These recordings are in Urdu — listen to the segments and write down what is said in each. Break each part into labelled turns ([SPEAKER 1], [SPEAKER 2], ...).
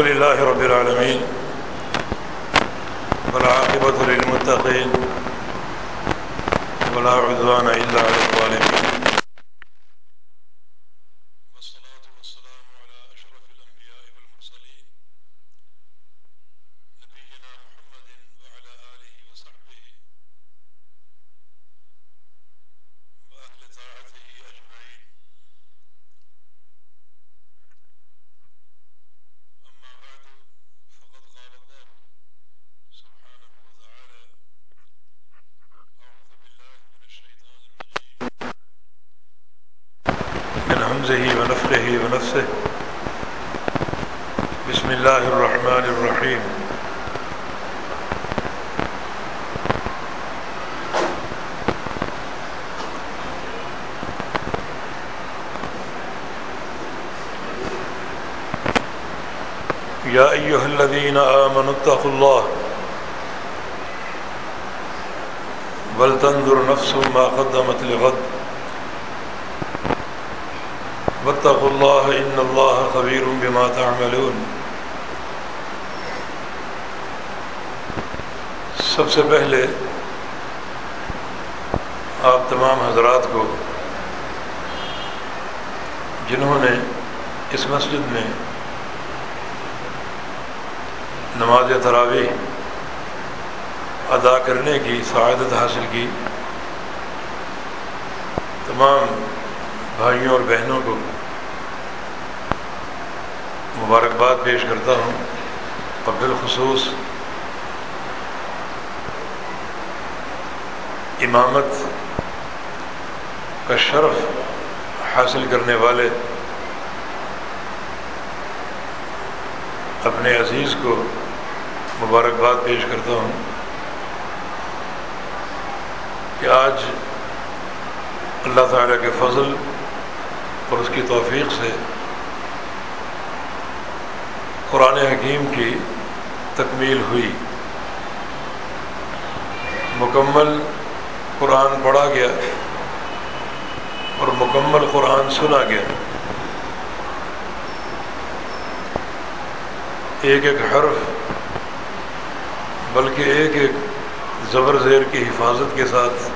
[SPEAKER 1] الحمد لله رب العالمين. والعاقبة للمتقين. ولا عدوان إلا على الظالمين. الذين آمنوا اتقوا الله. ولتنظر نفس ما قدمت لغد. واتقوا الله إن الله خبير بما تعملون. سب سے پہلے آپ تمام حضرات کو، جنہوں نے اس مسجد میں نماز تراویح ادا کرنے کی، سعادت حاصل کی۔ تمام بھائیوں اور بہنوں کو مبارکباد پیش کرتا ہوں۔ اور بالخصوص امامت کا شرف حاصل کرنے والے اپنے عزیز کو مبارکباد پیش کرتا ہوں کہ آج اللہ تعالیٰ کے فضل اور اس کی توفیق سے قرآن حکیم کی تکمیل ہوئی۔ مکمل قرآن پڑھا گیا اور مکمل قرآن سنا گیا۔ ایک ایک حرف بلکہ ایک ایک زبر زیر کی حفاظت کے ساتھ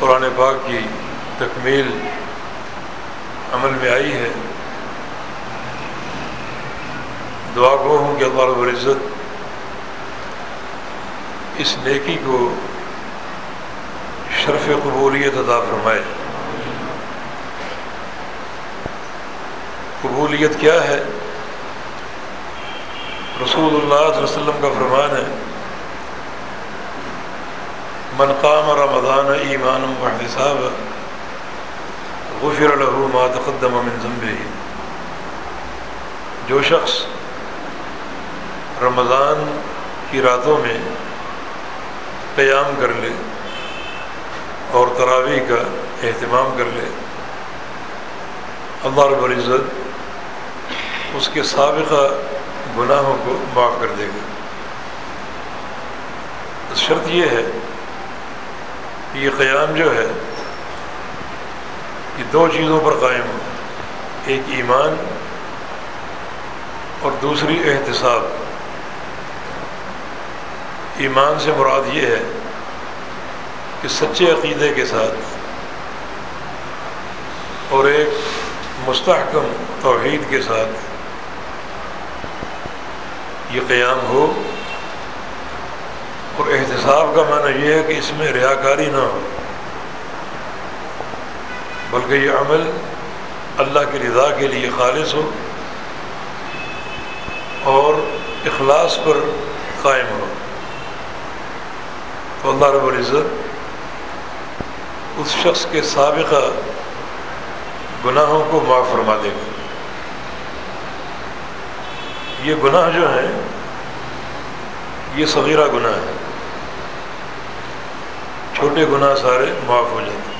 [SPEAKER 1] قرآن پاک کی تکمیل عمل میں آئی ہے۔ دعا گو ہوں کہ اللہ رب العزت اس نیکی کو شرف قبولیت عطا فرمائے۔ قبولیت کیا ہے؟ رسول اللہ صلی اللہ علیہ وسلم کا فرمان ہے من قام رمضان ایمان و احتساب غفر له ما تقدم من ذنبه جو شخص رمضان کی راتوں میں قیام کر لے اور تراویح کا اہتمام کر لے. اللہ رب العزت اس کے سابقہ گناہوں کو معاف کر دے گا۔ شرط یہ ہے کہ یہ قیام جو ہے، یہ دو چیزوں پر قائم ہو۔ ایک ایمان اور دوسری احتساب۔ ایمان سے مراد یہ ہے کہ سچے عقیدے کے ساتھ اور ایک مستحکم توحید کے ساتھ یہ قیام ہو اور احتساب کا معنی یہ ہے کہ اس میں ریاکاری نہ ہو، بلکہ یہ عمل اللہ کی رضا کے لیے خالص ہو اور اخلاص پر قائم ہو۔ تو اللہ رب العزت اس شخص کے سابقہ گناہوں کو معاف فرما دے گا۔ یہ گناہ جو ہیں یہ صغیرہ گناہ ہے۔ چھوٹے گناہ سارے معاف ہو جاتے ہیں۔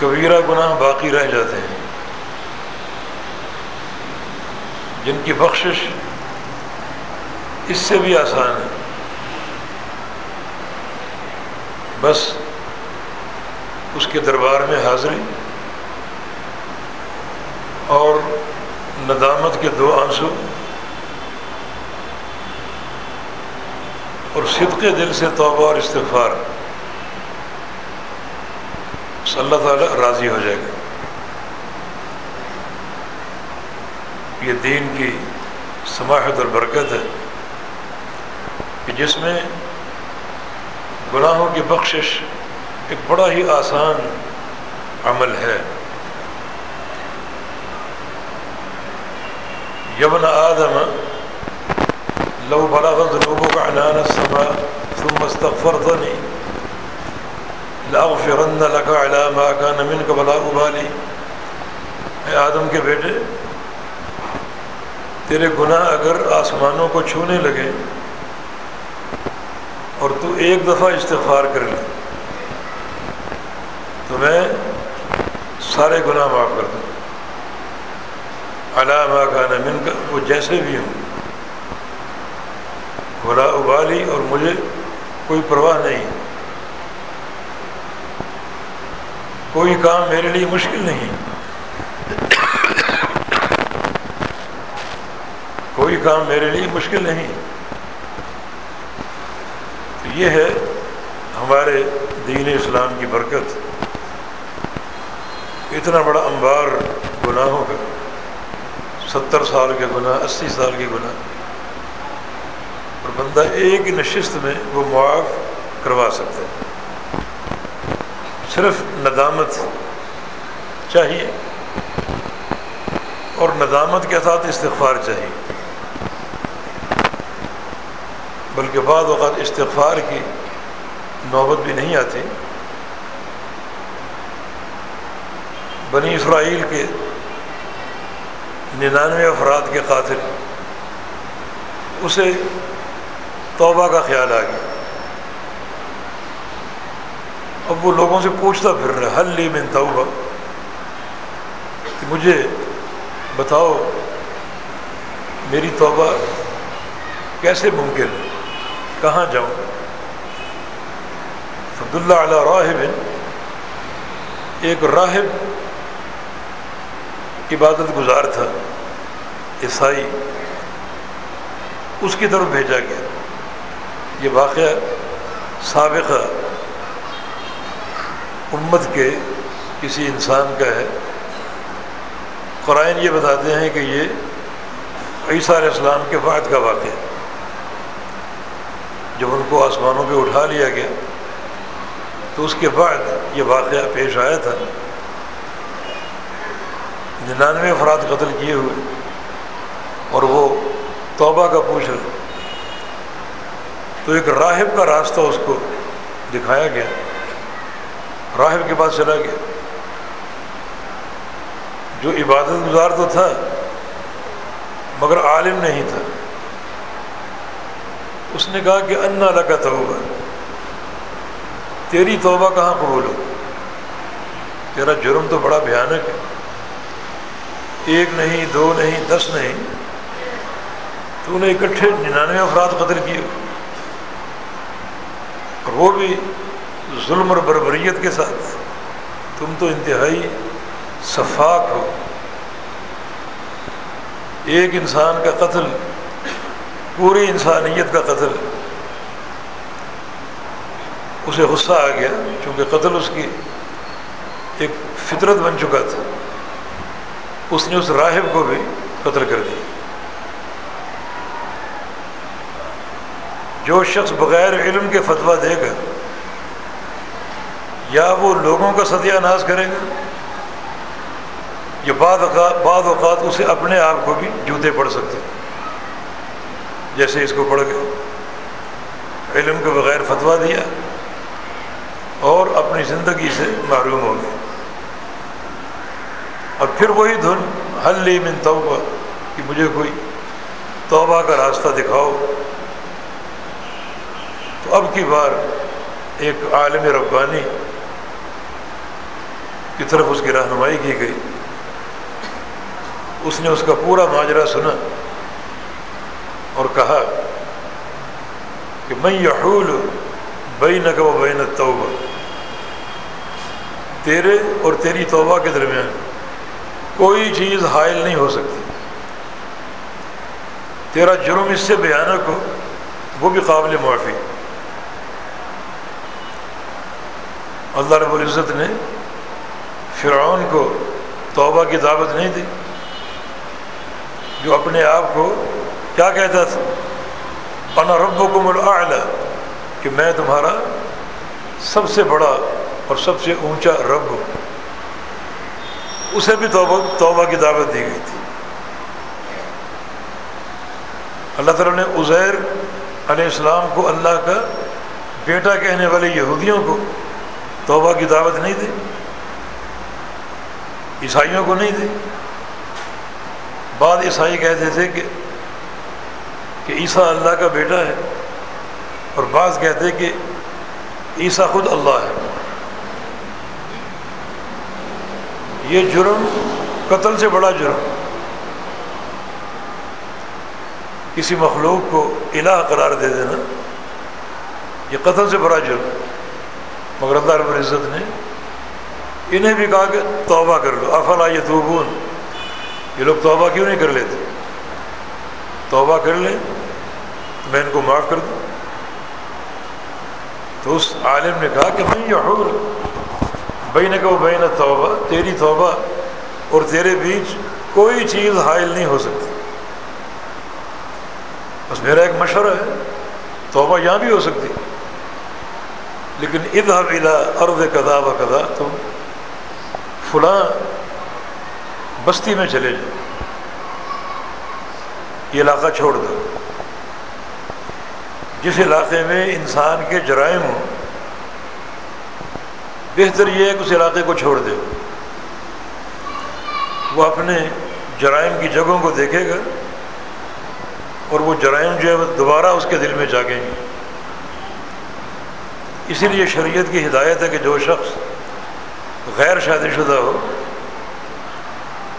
[SPEAKER 1] کبیرہ گناہ باقی رہ جاتے ہیں۔ جن کی بخشش اس سے بھی آسان ہے۔ بس اس کے دربار میں حاضری اور ندامت کے دو آنسو اور صدقے دل سے توبہ اور استغفار۔ اللہ تعالیٰ راضی ہو جائے گا۔ یہ دین کی سماحت اور برکت ہے کہ جس میں گناہوں کی بخشش ایک بڑا ہی آسان عمل ہے۔ یمن آدم لو بلاغت لوگوں کا عنان سما ثم استغفرتنی لاغفرن لك على ما كان منك بلا ابالی اے آدم کے بیٹے، تیرے گناہ اگر آسمانوں کو چھونے لگے اور تو ایک دفعہ استغفار کر لے، تو میں سارے گناہ معاف کر دوں۔ علامہ کا نمن کا وہ جیسے بھی ہوں۔ بلا ابالی اور مجھے کوئی پرواہ نہیں۔ کوئی کام میرے لیے مشکل نہیں۔ کوئی کام میرے لیے مشکل نہیں۔ یہ ہے ہمارے دین اسلام کی برکت۔ اتنا بڑا انبار گناہوں کا، ستر سال کے گناہ، اسی سال کے گناہ۔ بندہ ایک نشست میں وہ معاف کروا سکتے صرف ندامت چاہیے اور ندامت کے ساتھ استغفار چاہیے۔ بلکہ بعض اوقات استغفار کی نوبت بھی نہیں آتی۔ بنی اسرائیل کے ننانوے افراد کے قاتل، اسے توبہ کا خیال آ گیا۔ اب وہ لوگوں سے پوچھتا پھر رہا حل لی من توبہ؟ کہ مجھے بتاؤ، میری توبہ کیسے ممکن ہے؟ کہاں جاؤں؟ عبداللہ علیہ راہب، ایک راہب عبادت گزار تھا، عیسائی، اس کی طرف بھیجا گیا۔ یہ واقعہ سابقہ امت کے کسی انسان کا ہے۔ قرآن یہ بتاتے ہیں کہ یہ عیسیٰ علیہ السلام کے بعد کا واقعہ جب ان کو آسمانوں پہ اٹھا لیا گیا، تو اس کے بعد یہ واقعہ پیش آیا تھا۔ ننانوے افراد قتل کیے ہوئے اور وہ توبہ کا پوچھ رہے تو ایک راہب کا راستہ اس کو دکھایا گیا۔ راہب کے پاس چلا گیا۔ جو عبادت گزار تو تھا، مگر عالم نہیں تھا۔ اس نے کہا کہ انا لگا توبہ۔ تیری توبہ کہاں قبول ہو؟ تیرا جرم تو بڑا بھیانک ہے۔ ایک نہیں، دو نہیں، دس نہیں۔ تو نے اکٹھے ننانوے افراد قتل کیے۔ اور وہ بھی ظلم اور بربریت کے ساتھ۔ تم تو انتہائی شفاق ہو۔ ایک انسان کا قتل، پوری انسانیت کا قتل۔ اسے غصہ آ گیا کیونکہ قتل اس کی ایک فطرت بن چکا تھا۔ اس نے اس راہب کو بھی قتل کر دیا۔ جو شخص بغیر علم کے فتویٰ دے گا، یا وہ لوگوں کا ستیہ ناز کرے گا یہ بعض اوقات بعض اوقات اسے اپنے آپ کو بھی جوتے پڑ سکتے جیسے اس کو پڑھ گئے علم کے بغیر فتویٰ دیا اور اپنی زندگی سے معروم ہو گئے اور پھر وہی دھن حل لی من توبہ، کہ مجھے کوئی توبہ کا راستہ دکھاؤ۔ تو اب کی بار ایک عالم ربانی کی طرف اس کی رہنمائی کی گئی۔ اس نے اس کا پورا ماجرا سنا اور کہا کہ میں یحول بین و بین توبہ تیرے اور تیری توبہ کے درمیان کوئی چیز حائل نہیں ہو سکتی۔ تیرا جرم اس سے بھیانک ہو وہ بھی قابل معافی۔ اللہ رب العزت نے فرعون کو توبہ کی دعوت نہیں دی، جو اپنے آپ کو کیا کہتا تھا؟ انا رب کو کہ میں تمہارا سب سے بڑا اور سب سے اونچا رب ہوں۔ اسے بھی توبہ توبہ کی دعوت دی گئی تھی۔ اللہ تعالیٰ نے عزیر علیہ السلام کو اللہ کا بیٹا کہنے والے یہودیوں کو توبہ کی دعوت نہیں دی، عیسائیوں کو نہیں دی۔ بعد عیسائی کہتے تھے کہ کہ عیسیٰ اللہ کا بیٹا ہے، اور بعض کہتے کہ عیسیٰ خود اللہ ہے۔ یہ جرم قتل سے بڑا جرم۔ کسی مخلوق کو الہ قرار دے دینا، یہ قتل سے بڑا جرم۔ مگر اللہ رب العزت نے انہیں بھی کہا کہ توبہ کر لو۔ افلا یہ توبون یہ لوگ توبہ کیوں نہیں کر لیتے؟ توبہ کر لیں تو میں ان کو معاف کر دوں۔ تو اس عالم نے کہا کہ میں یہ حور بین کہ وہ بین توبہ، تیری توبہ اور تیرے بیچ کوئی چیز حائل نہیں ہو سکتی۔ بس میرا ایک مشورہ ہے، توبہ یہاں بھی ہو سکتی۔ لیکن ادھا بلا ارد کدا و کدا تم فلاں بستی میں چلے جاؤ۔ یہ علاقہ چھوڑ دو۔ جس علاقے میں انسان کے جرائم ہوں، بہتر یہ ہے کہ اس علاقے کو چھوڑ دے۔ وہ اپنے جرائم کی جگہوں کو دیکھے گا اور وہ جرائم جو ہے دوبارہ اس کے دل میں جاگیں گے۔ اسی لیے شریعت کی ہدایت ہے کہ جو شخص غیر شادی شدہ ہو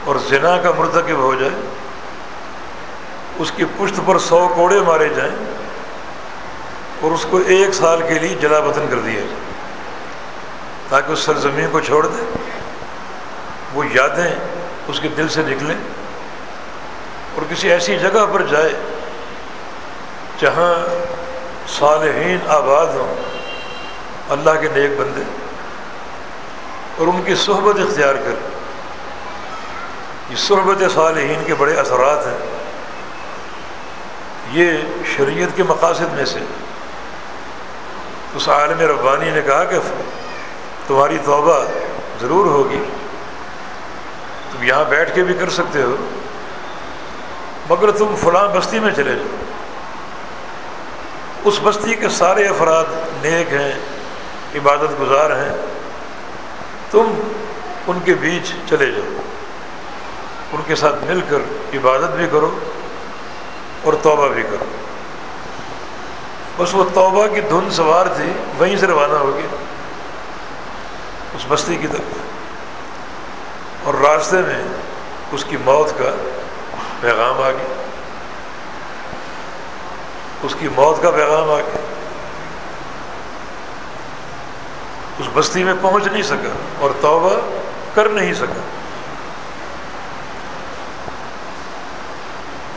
[SPEAKER 1] اور زنا کا مرتکب ہو جائے، اس کی پشت پر سو کوڑے مارے جائیں اور اس کو ایک سال کے لیے جلا وطن کر دیا جائے، تاکہ اس سرزمین کو چھوڑ دے، وہ یادیں اس کے دل سے نکلیں اور کسی ایسی جگہ پر جائے جہاں صالحین آباد ہوں۔ اللہ کے نیک بندے اور ان کی صحبت اختیار کر یہ صحبت صالحین کے بڑے اثرات ہیں۔ یہ شریعت کے مقاصد میں سے۔ اس عالم ربانی نے کہا کہ تمہاری توبہ ضرور ہوگی۔ تم یہاں بیٹھ کے بھی کر سکتے ہو، مگر تم فلاں بستی میں چلے جاؤ۔ اس بستی کے سارے افراد نیک ہیں۔ عبادت گزار ہیں، تم ان کے بیچ چلے جاؤ۔ ان کے ساتھ مل کر عبادت بھی کرو اور توبہ بھی کرو۔ بس وہ توبہ کی دھن سوار تھی، وہیں سے روانہ ہوگی اس بستی کی طرف۔ اور راستے میں اس کی موت کا پیغام آ گیا۔ اس کی موت کا پیغام آ گیا۔ اس بستی میں پہنچ نہیں سکا اور توبہ کر نہیں سکا۔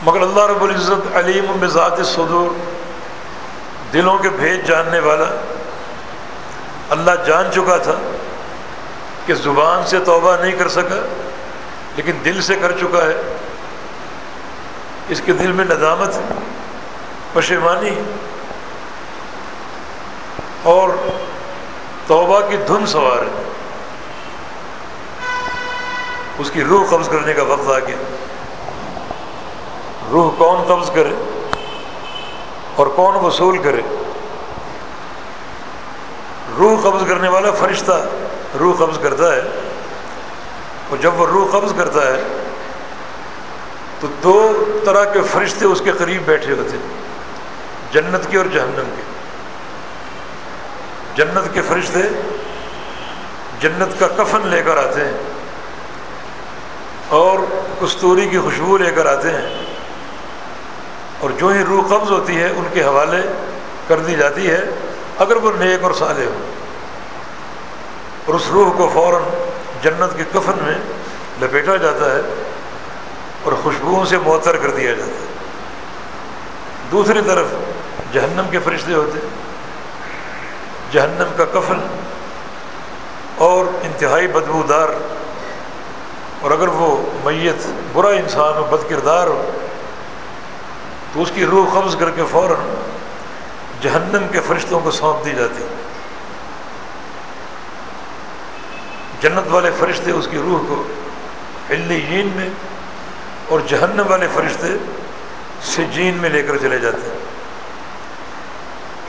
[SPEAKER 1] مگر اللہ رب العزت علیم بذات صدور، دلوں کے بھیج جاننے والا، اللہ جان چکا تھا کہ زبان سے توبہ نہیں کر سکا، لیکن دل سے کر چکا ہے۔ اس کے دل میں ندامت، پشیمانی اور توبہ کی دھن سوار ہے۔ اس کی روح قبض کرنے کا وقت آ گیا۔ روح کون قبض کرے اور کون وصول کرے؟ روح قبض کرنے والا فرشتہ روح قبض کرتا ہے۔ اور جب وہ روح قبض کرتا ہے، تو دو طرح کے فرشتے اس کے قریب بیٹھے ہوتے ہیں، جنت کے اور جہنم کے۔ جنت کے فرشتے جنت کا کفن لے کر آتے ہیں اور کستوری کی خوشبو لے کر آتے ہیں اور جو ہی روح قبض ہوتی ہے، ان کے حوالے کر دی جاتی ہے، اگر وہ نیک اور سالے ہو اور اس روح کو فوراً جنت کے کفن میں لپیٹا جاتا ہے اور خوشبوؤں سے معطر کر دیا جاتا ہے۔ دوسری طرف جہنم کے فرشتے ہوتے ہیں۔ جہنم کا کفن اور انتہائی بدبودار اور اگر وہ میت برا انسان ہو، بد کردار ہو، تو اس کی روح قبض کر کے فوراً جہنم کے فرشتوں کو سونپ دی جاتی جنت والے فرشتے اس کی روح کو علی میں اور جہنم والے فرشتے سجین میں لے کر چلے جاتے ہیں۔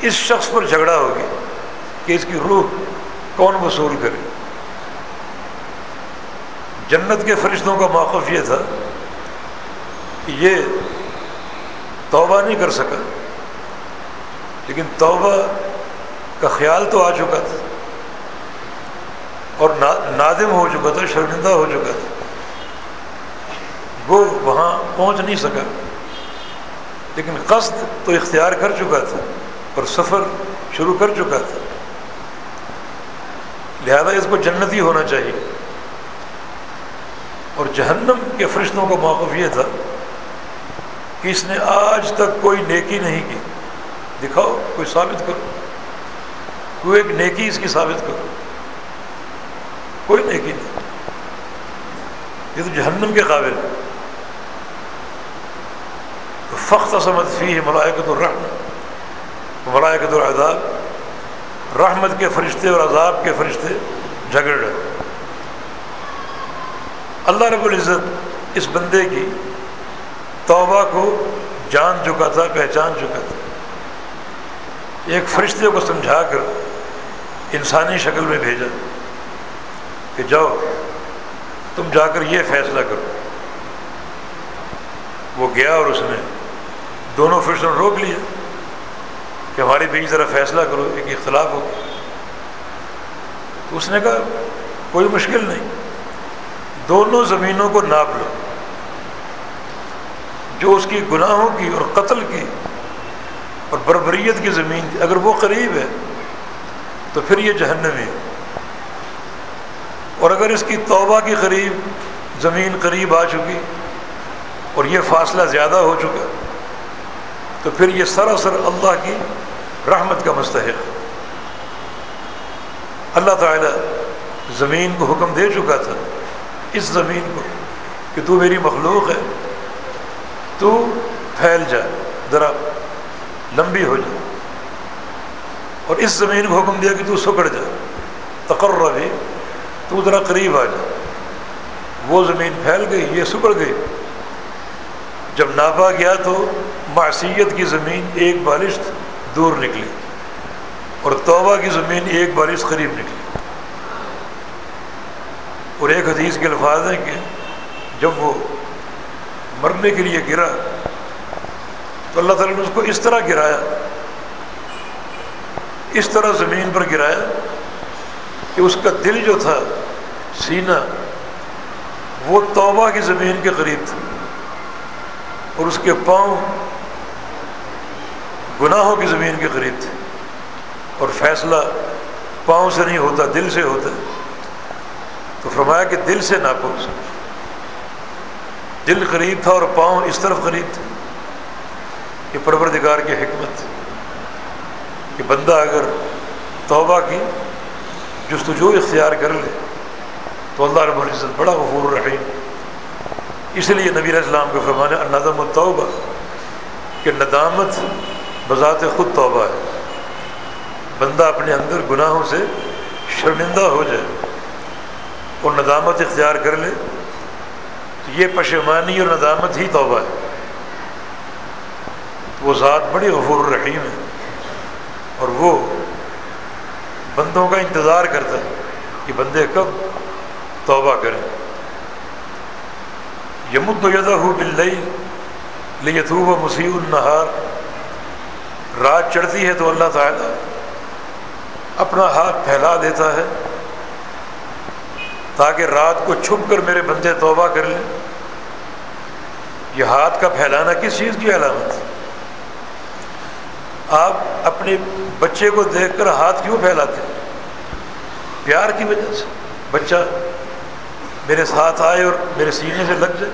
[SPEAKER 1] اس شخص پر جھگڑا ہوگی۔ کہ اس کی روح کون وصول کرے؟ جنت کے فرشتوں کا موقف یہ تھا کہ یہ توبہ نہیں کر سکا، لیکن توبہ کا خیال تو آ چکا تھا اور نادم ہو چکا تھا، شرمندہ ہو چکا تھا۔ وہ وہاں پہنچ نہیں سکا، لیکن قصد تو اختیار کر چکا تھا اور سفر شروع کر چکا تھا۔ لہذا اس کو جنتی ہونا چاہیے۔ اور جہنم کے فرشتوں کا موقف یہ تھا کہ اس نے آج تک کوئی نیکی نہیں کی۔ دکھاؤ، کوئی ثابت کرو۔ کوئی ایک نیکی اس کی ثابت کرو۔ کوئی نیکی نہیں۔ یہ تو جہنم کے قابل تو فخت سمت فی ہے ملائکت الرحم ملائکت العذاب۔ رحمت کے فرشتے اور عذاب کے فرشتے جھگڑ رہے اللہ رب العزت اس بندے کی توبہ کو جان چکا تھا، پہچان چکا تھا۔ ایک فرشتے کو سمجھا کر انسانی شکل میں بھیجا کہ جاؤ، تم جا کر یہ فیصلہ کرو۔ وہ گیا اور اس نے دونوں فرشتوں نے روک لیا۔ کہ ہماری بیچ ذرا فیصلہ کرو، ایک اختلاف ہو۔ تو اس نے کہا، کوئی مشکل نہیں۔ دونوں زمینوں کو ناپ لو۔ جو اس کی گناہوں کی اور قتل کی اور بربریت کی زمین تھی، اگر وہ قریب ہے، تو پھر یہ جہنمی اور اگر اس کی توبہ کے قریب زمین قریب آ چکی اور یہ فاصلہ زیادہ ہو چکا، تو پھر یہ سراسر اللہ کی رحمت کا مستحق۔ اللہ تعالیٰ زمین کو حکم دے چکا تھا۔ اس زمین کو کہ تو میری مخلوق ہے۔ تو پھیل جائے ذرا لمبی ہو جائے اور اس زمین کو حکم دیا کہ تو سکڑ جائے تقرر بھی تو ذرا قریب آ جائے وہ زمین پھیل گئی، یہ سکڑ گئی۔ جب ناپا گیا تو معصیت کی زمین ایک بارش دور نکلی اور توبہ کی زمین ایک بارش قریب نکلی۔ اور ایک حدیث کے الفاظ ہیں کہ جب وہ مرنے کے لیے گرا تو اللہ تعالیٰ نے اس کو اس طرح گرایا، اس طرح زمین پر گرایا کہ اس کا دل جو تھا، سینہ، وہ توبہ کی زمین کے قریب تھا اور اس کے پاؤں گناہوں کی زمین کے قریب تھے اور فیصلہ پاؤں سے نہیں ہوتا، دل سے ہوتا تو فرمایا کہ دل سے ناپو دل قریب تھا اور پاؤں اس طرف قریب تھے۔ یہ پروردگار کی حکمت کہ بندہ اگر توبہ کی جستجو اختیار کر لے تو اللہ رب العزت بڑا غفور الرحیم اس لیے نبی علیہ السلام کے فرمانے ندم التوبہ، کہ ندامت بذات خود توبہ ہے۔ بندہ اپنے اندر گناہوں سے شرمندہ ہو جائے، اور ندامت اختیار کر لے، تو یہ پشمانی اور ندامت ہی توبہ ہے۔ وہ ذات بڑی غفور الرحیم ہے، اور وہ بندوں کا انتظار کرتا ہے کہ بندے کب توبہ کریں۔ یمد یدہ بل لیتوب مسیح النہار۔ رات چڑھتی ہے تو اللہ تعالیٰ اپنا ہاتھ پھیلا دیتا ہے تاکہ رات کو چھپ کر میرے بندے توبہ کر لیں۔ یہ ہاتھ کا پھیلانا کس چیز کی علامت آپ اپنے بچے کو دیکھ کر ہاتھ کیوں پھیلاتے پیار کی وجہ سے۔ بچہ میرے ساتھ آئے اور میرے سینے سے لگ جائے۔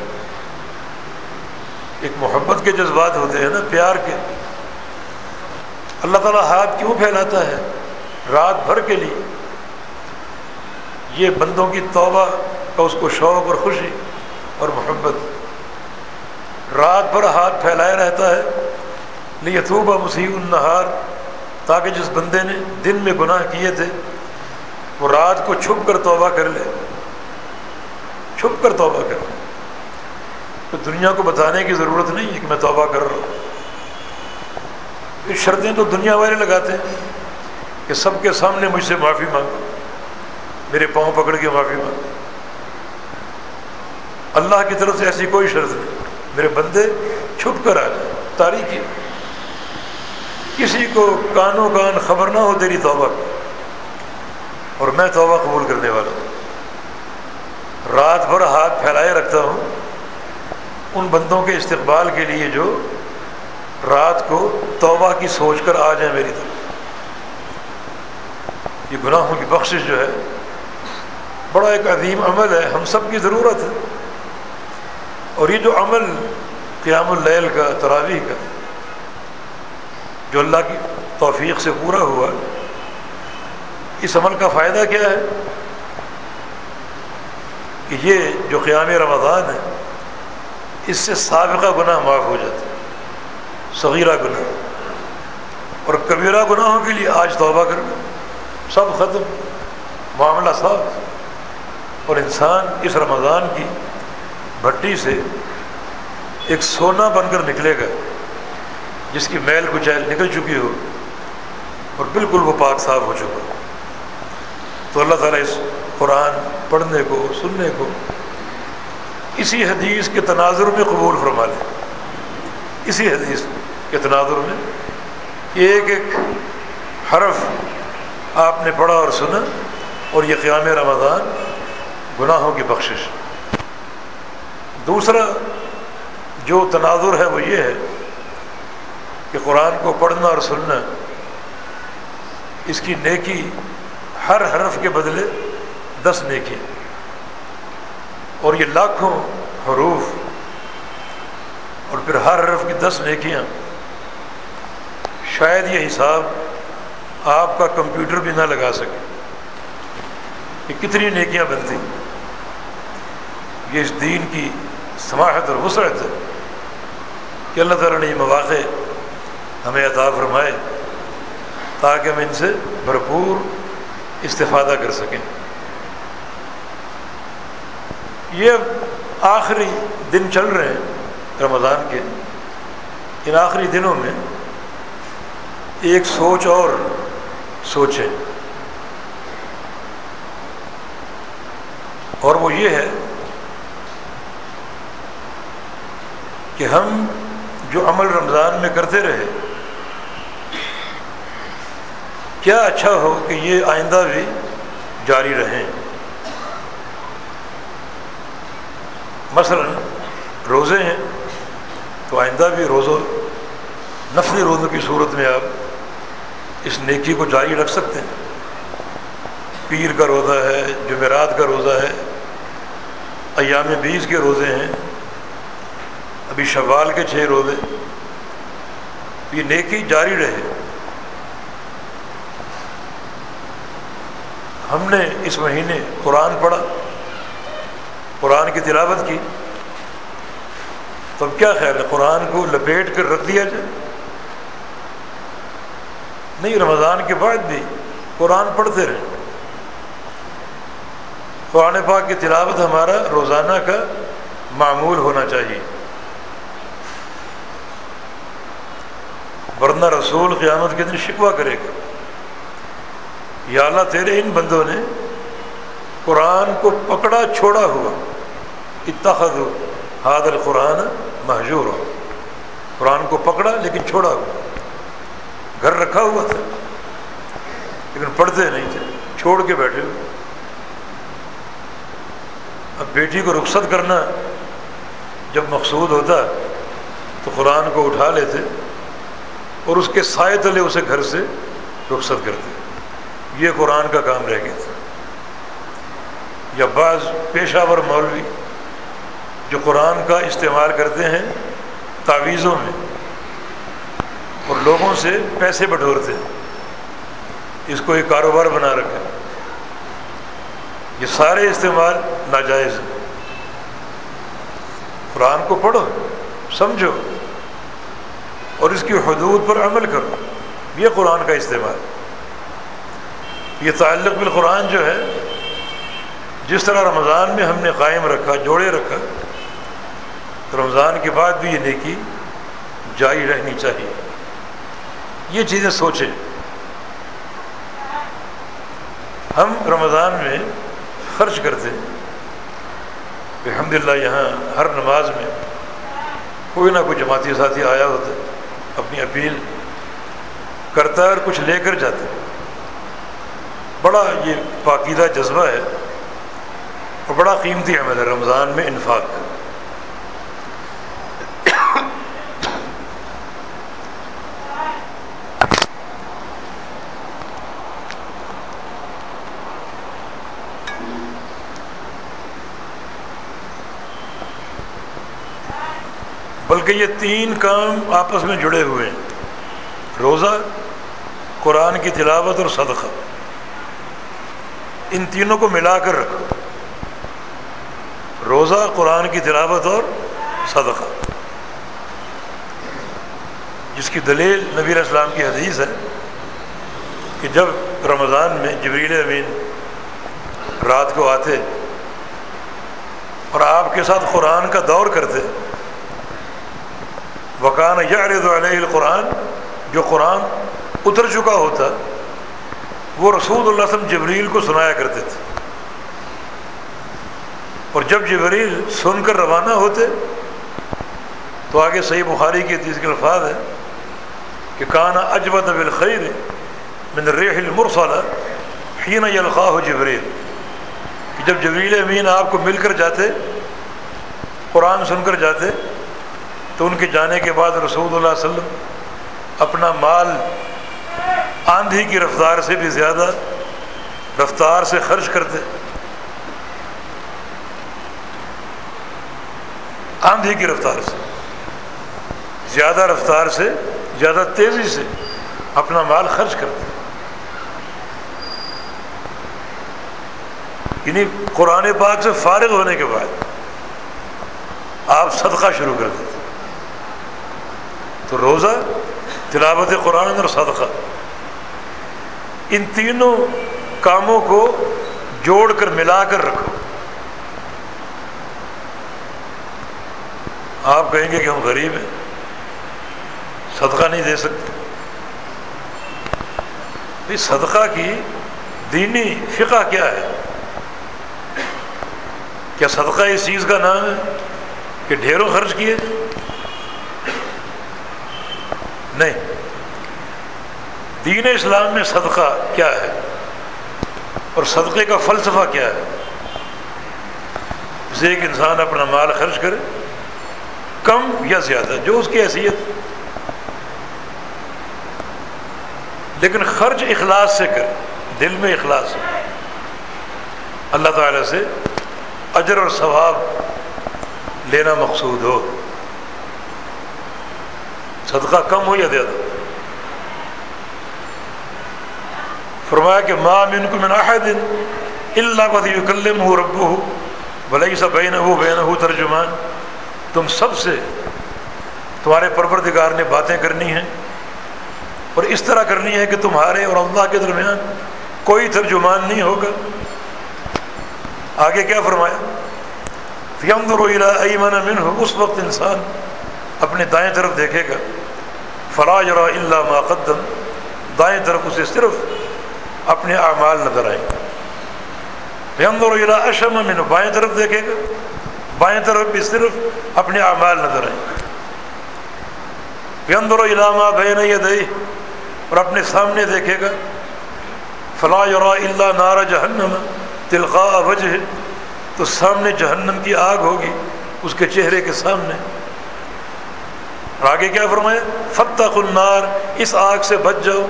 [SPEAKER 1] ایک محبت کے جذبات ہوتے ہیں نا، پیار کے۔ اللہ تعالیٰ ہاتھ کیوں پھیلاتا ہے رات بھر کے لیے؟ یہ بندوں کی توبہ کا اس کو شوق اور خوشی اور محبت۔ رات بھر ہاتھ پھیلائے رہتا ہے۔ لیتوبہ مسیح النہار، تاکہ جس بندے نے دن میں گناہ کیے تھے، وہ رات کو چھپ کر توبہ کر لے۔ چھپ کر توبہ کر لے تو دنیا کو بتانے کی ضرورت نہیں ہے کہ میں توبہ کر رہا ہوں۔ یہ شرطیں تو دنیا والے لگاتے ہیں کہ سب کے سامنے مجھ سے معافی مانگو، میرے پاؤں پکڑ کے معافی مانگو۔ اللہ کی طرف سے ایسی کوئی شرط نہیں۔ میرے بندے، چھپ کر آ جائیں تاریخی۔ کسی کو کانوں کان خبر نہ ہو تیری توبہ اور میں توبہ قبول کرنے والا ہوں۔ رات بھر ہاتھ پھیلائے رکھتا ہوں۔ ان بندوں کے استقبال کے لیے جو رات کو توبہ کی سوچ کر آ جائیں میری طرف۔ یہ گناہوں کی بخشش جو ہے، بڑا ایک عظیم عمل ہے، ہم سب کی ضرورت ہے۔ اور یہ جو عمل قیام اللیل کا، تراویح کا، جو اللہ کی توفیق سے پورا ہوا، اس عمل کا فائدہ کیا ہے؟ کہ یہ جو قیام رمضان ہے، اس سے سابقہ گناہ معاف ہو جاتا ہے صغیرہ گناہ۔ اور کبیرہ گناہوں کے لیے آج توبہ کر۔ لو سب ختم۔ معاملہ صاف۔ اور انسان اس رمضان کی بھٹی سے ایک سونا بن کر نکلے گا، جس کی میل کچیل نکل چکی ہو اور بالکل وہ پاک صاف ہو چکا۔ تو اللہ تعالیٰ اس قرآن پڑھنے کو، سننے کو اسی حدیث کے تناظر میں قبول فرما لے۔ اسی حدیث۔ کے تناظر میں ایک ایک حرف آپ نے پڑھا اور سنا اور یہ قیام رمضان گناہوں کی بخشش دوسرا جو تناظر ہے وہ یہ ہے کہ قرآن کو پڑھنا اور سننا اس کی نیکی ہر حرف کے بدلے دس نیکی اور یہ لاکھوں حروف اور پھر ہر حرف کی دس نیکیاں شاید یہ حساب آپ کا کمپیوٹر بھی نہ لگا سکے کہ کتنی نیکیاں بنتی یہ اس دین کی سماحت اور وسعت ہے کہ اللہ تعالیٰ نے یہ مواقع ہمیں عطا فرمائے تاکہ ہم ان سے بھرپور استفادہ کر سکیں۔ یہ آخری دن چل رہے ہیں رمضان کے۔ ان آخری دنوں میں ایک سوچ اور سوچیں اور وہ یہ ہے کہ ہم جو عمل رمضان میں کرتے رہے، کیا اچھا ہو کہ یہ آئندہ بھی جاری رہیں۔ مثلا روزے ہیں تو آئندہ بھی روزوں، نفلی روزوں کی صورت میں آپ اس نیکی کو جاری رکھ سکتے ہیں۔ پیر کا روزہ ہے، جمعرات کا روزہ ہے، ایام بیس کے روزے ہیں۔ ابھی شوال کے چھ روزے۔ یہ نیکی جاری رہے۔ ہم نے اس مہینے قرآن پڑھا، قرآن کی تلاوت کی۔ تو اب کیا خیال ہے؟ قرآن کو لپیٹ کر رکھ دیا جائے۔ نہیں، رمضان کے بعد بھی قرآن پڑھتے رہیں قرآن پاک کی تلاوت ہمارا روزانہ کا معمول ہونا چاہیے۔ ورنہ رسول قیامت کے دن شکوہ کرے گا۔ یا اللہ، تیرے ان بندوں نے قرآن کو پکڑا چھوڑا ہوا۔ اتخذ حاد القرآن محجور ہو قرآن کو پکڑا لیکن چھوڑا ہوا۔ گھر رکھا ہوا تھا۔ لیکن پڑھتے نہیں تھے، چھوڑ کے بیٹھے۔ ہوئے اب بیٹی کو رخصت کرنا جب مقصود ہوتا تو قرآن کو اٹھا لیتے اور اس کے سائے تلے اسے گھر سے رخصت کرتے۔ یہ قرآن کا کام رہ گیا تھا۔ یا بعض پیشہ ور مولوی جو قرآن کا استعمال کرتے ہیں تعویذوں میں اور لوگوں سے پیسے بٹورتے ہیں۔ اس کو ایک کاروبار بنا رکھے یہ سارے استعمال ناجائز ہیں۔ قرآن کو پڑھو، سمجھو، اور اس کی حدود پر عمل کرو۔ یہ قرآن کا استعمال۔ یہ تعلق بالقرآن جو ہے، جس طرح رمضان میں ہم نے قائم رکھا، جوڑے رکھا رمضان کے بعد بھی یہ نیکی جاری رہنی چاہیے۔ یہ چیزیں سوچیں۔ ہم رمضان میں خرچ کرتے الحمد للہ یہاں ہر نماز میں کوئی نہ کوئی جماعتی ساتھی آیا ہوتا، اپنی اپیل کرتا ہے اور کچھ لے کر جاتا۔ ہے بڑا یہ پاکیدہ جذبہ ہے اور بڑا قیمتی عمل ہے رمضان میں انفاق۔ بلکہ یہ تین کام آپس میں جڑے ہوئے ہیں۔ روزہ، قرآن کی تلاوت اور صدقہ۔ ان تینوں کو ملا کر رکھو۔ روزہ، قرآن کی تلاوت اور صدقہ۔ جس کی دلیل نبی اسلام کی حدیث ہے کہ جب رمضان میں جبریل امین رات کو آتے اور آپ کے ساتھ قرآن کا دور کرتے وکان یارد علیہ القرآن، جو قرآن اتر چکا ہوتا، وہ رسول اللہ وسلم جبریل کو سنایا کرتے تھے۔ اور جب جبریل سن کر روانہ ہوتے، تو آگے صحیح بخاری کی تیس کے الفاظ ہے کہ کانا اجبت بالخیر من ریح المرسلہ حین یلقاہ جبریل۔ کہ جب جبریل امین آپ کو مل کر جاتے، قرآن سن کر جاتے تو ان کے جانے کے بعد رسول اللہ علیہ وسلم اپنا مال آندھی کی رفتار سے بھی زیادہ رفتار سے خرچ کرتے۔ آندھی کی رفتار سے، زیادہ رفتار سے، زیادہ تیزی سے اپنا مال خرچ کرتے۔ یعنی قرآن پاک سے فارغ ہونے کے بعد آپ صدقہ شروع کر دیتے۔ تو روزہ، تلاوت قرآن اور صدقہ۔ ان تینوں کاموں کو جوڑ کر، ملا کر رکھو۔ آپ کہیں گے کہ ہم غریب ہیں، صدقہ نہیں دے سکتے۔ صدقہ کی دینی فقہ کیا ہے؟ کیا صدقہ اس چیز کا نام ہے کہ ڈھیروں خرچ کیے نہیں۔ دین اسلام میں صدقہ کیا ہے؟ اور صدقے کا فلسفہ کیا ہے؟ اسے ایک انسان اپنا مال خرچ کرے، کم یا زیادہ، جو اس کی حیثیت۔ لیکن خرچ اخلاص سے کرے، دل میں اخلاص سے۔ اللہ تعالی سے اجر اور ثواب لینا مقصود ہو۔ صدقہ کم ہو یا زیادہ؟ فرمایا کہ ماں من کو من احد اللہ کو کلم ہو رب ہو بھلے سا بین ہو بین ہو ترجمان۔ تم سب سے تمہارے پروردگار نے باتیں کرنی ہیں اور اس طرح کرنی ہے کہ تمہارے اور اللہ کے درمیان کوئی ترجمان نہیں ہوگا۔ آگے کیا فرمایا؟ فیم ایمن من ہو اس وقت انسان اپنے دائیں طرف دیکھے گا۔ فلاج اللہ قدم، دائیں طرف اسے صرف اپنے اعمال نظر آئیں گے۔ اشم امن بائیں طرف دیکھے گا بائیں طرف بھی صرف اپنے اعمال نظر آئیں گے۔ علامہ بے دئی اور اپنے سامنے دیکھے گا فلاں اللہ نارا جہنم، تلقاء وجہ، تو سامنے جہنم کی آگ ہوگی، اس کے چہرے کے سامنے۔ اور آگے کیا فرمایا فتح النار، اس آگ سے بچ جاؤ۔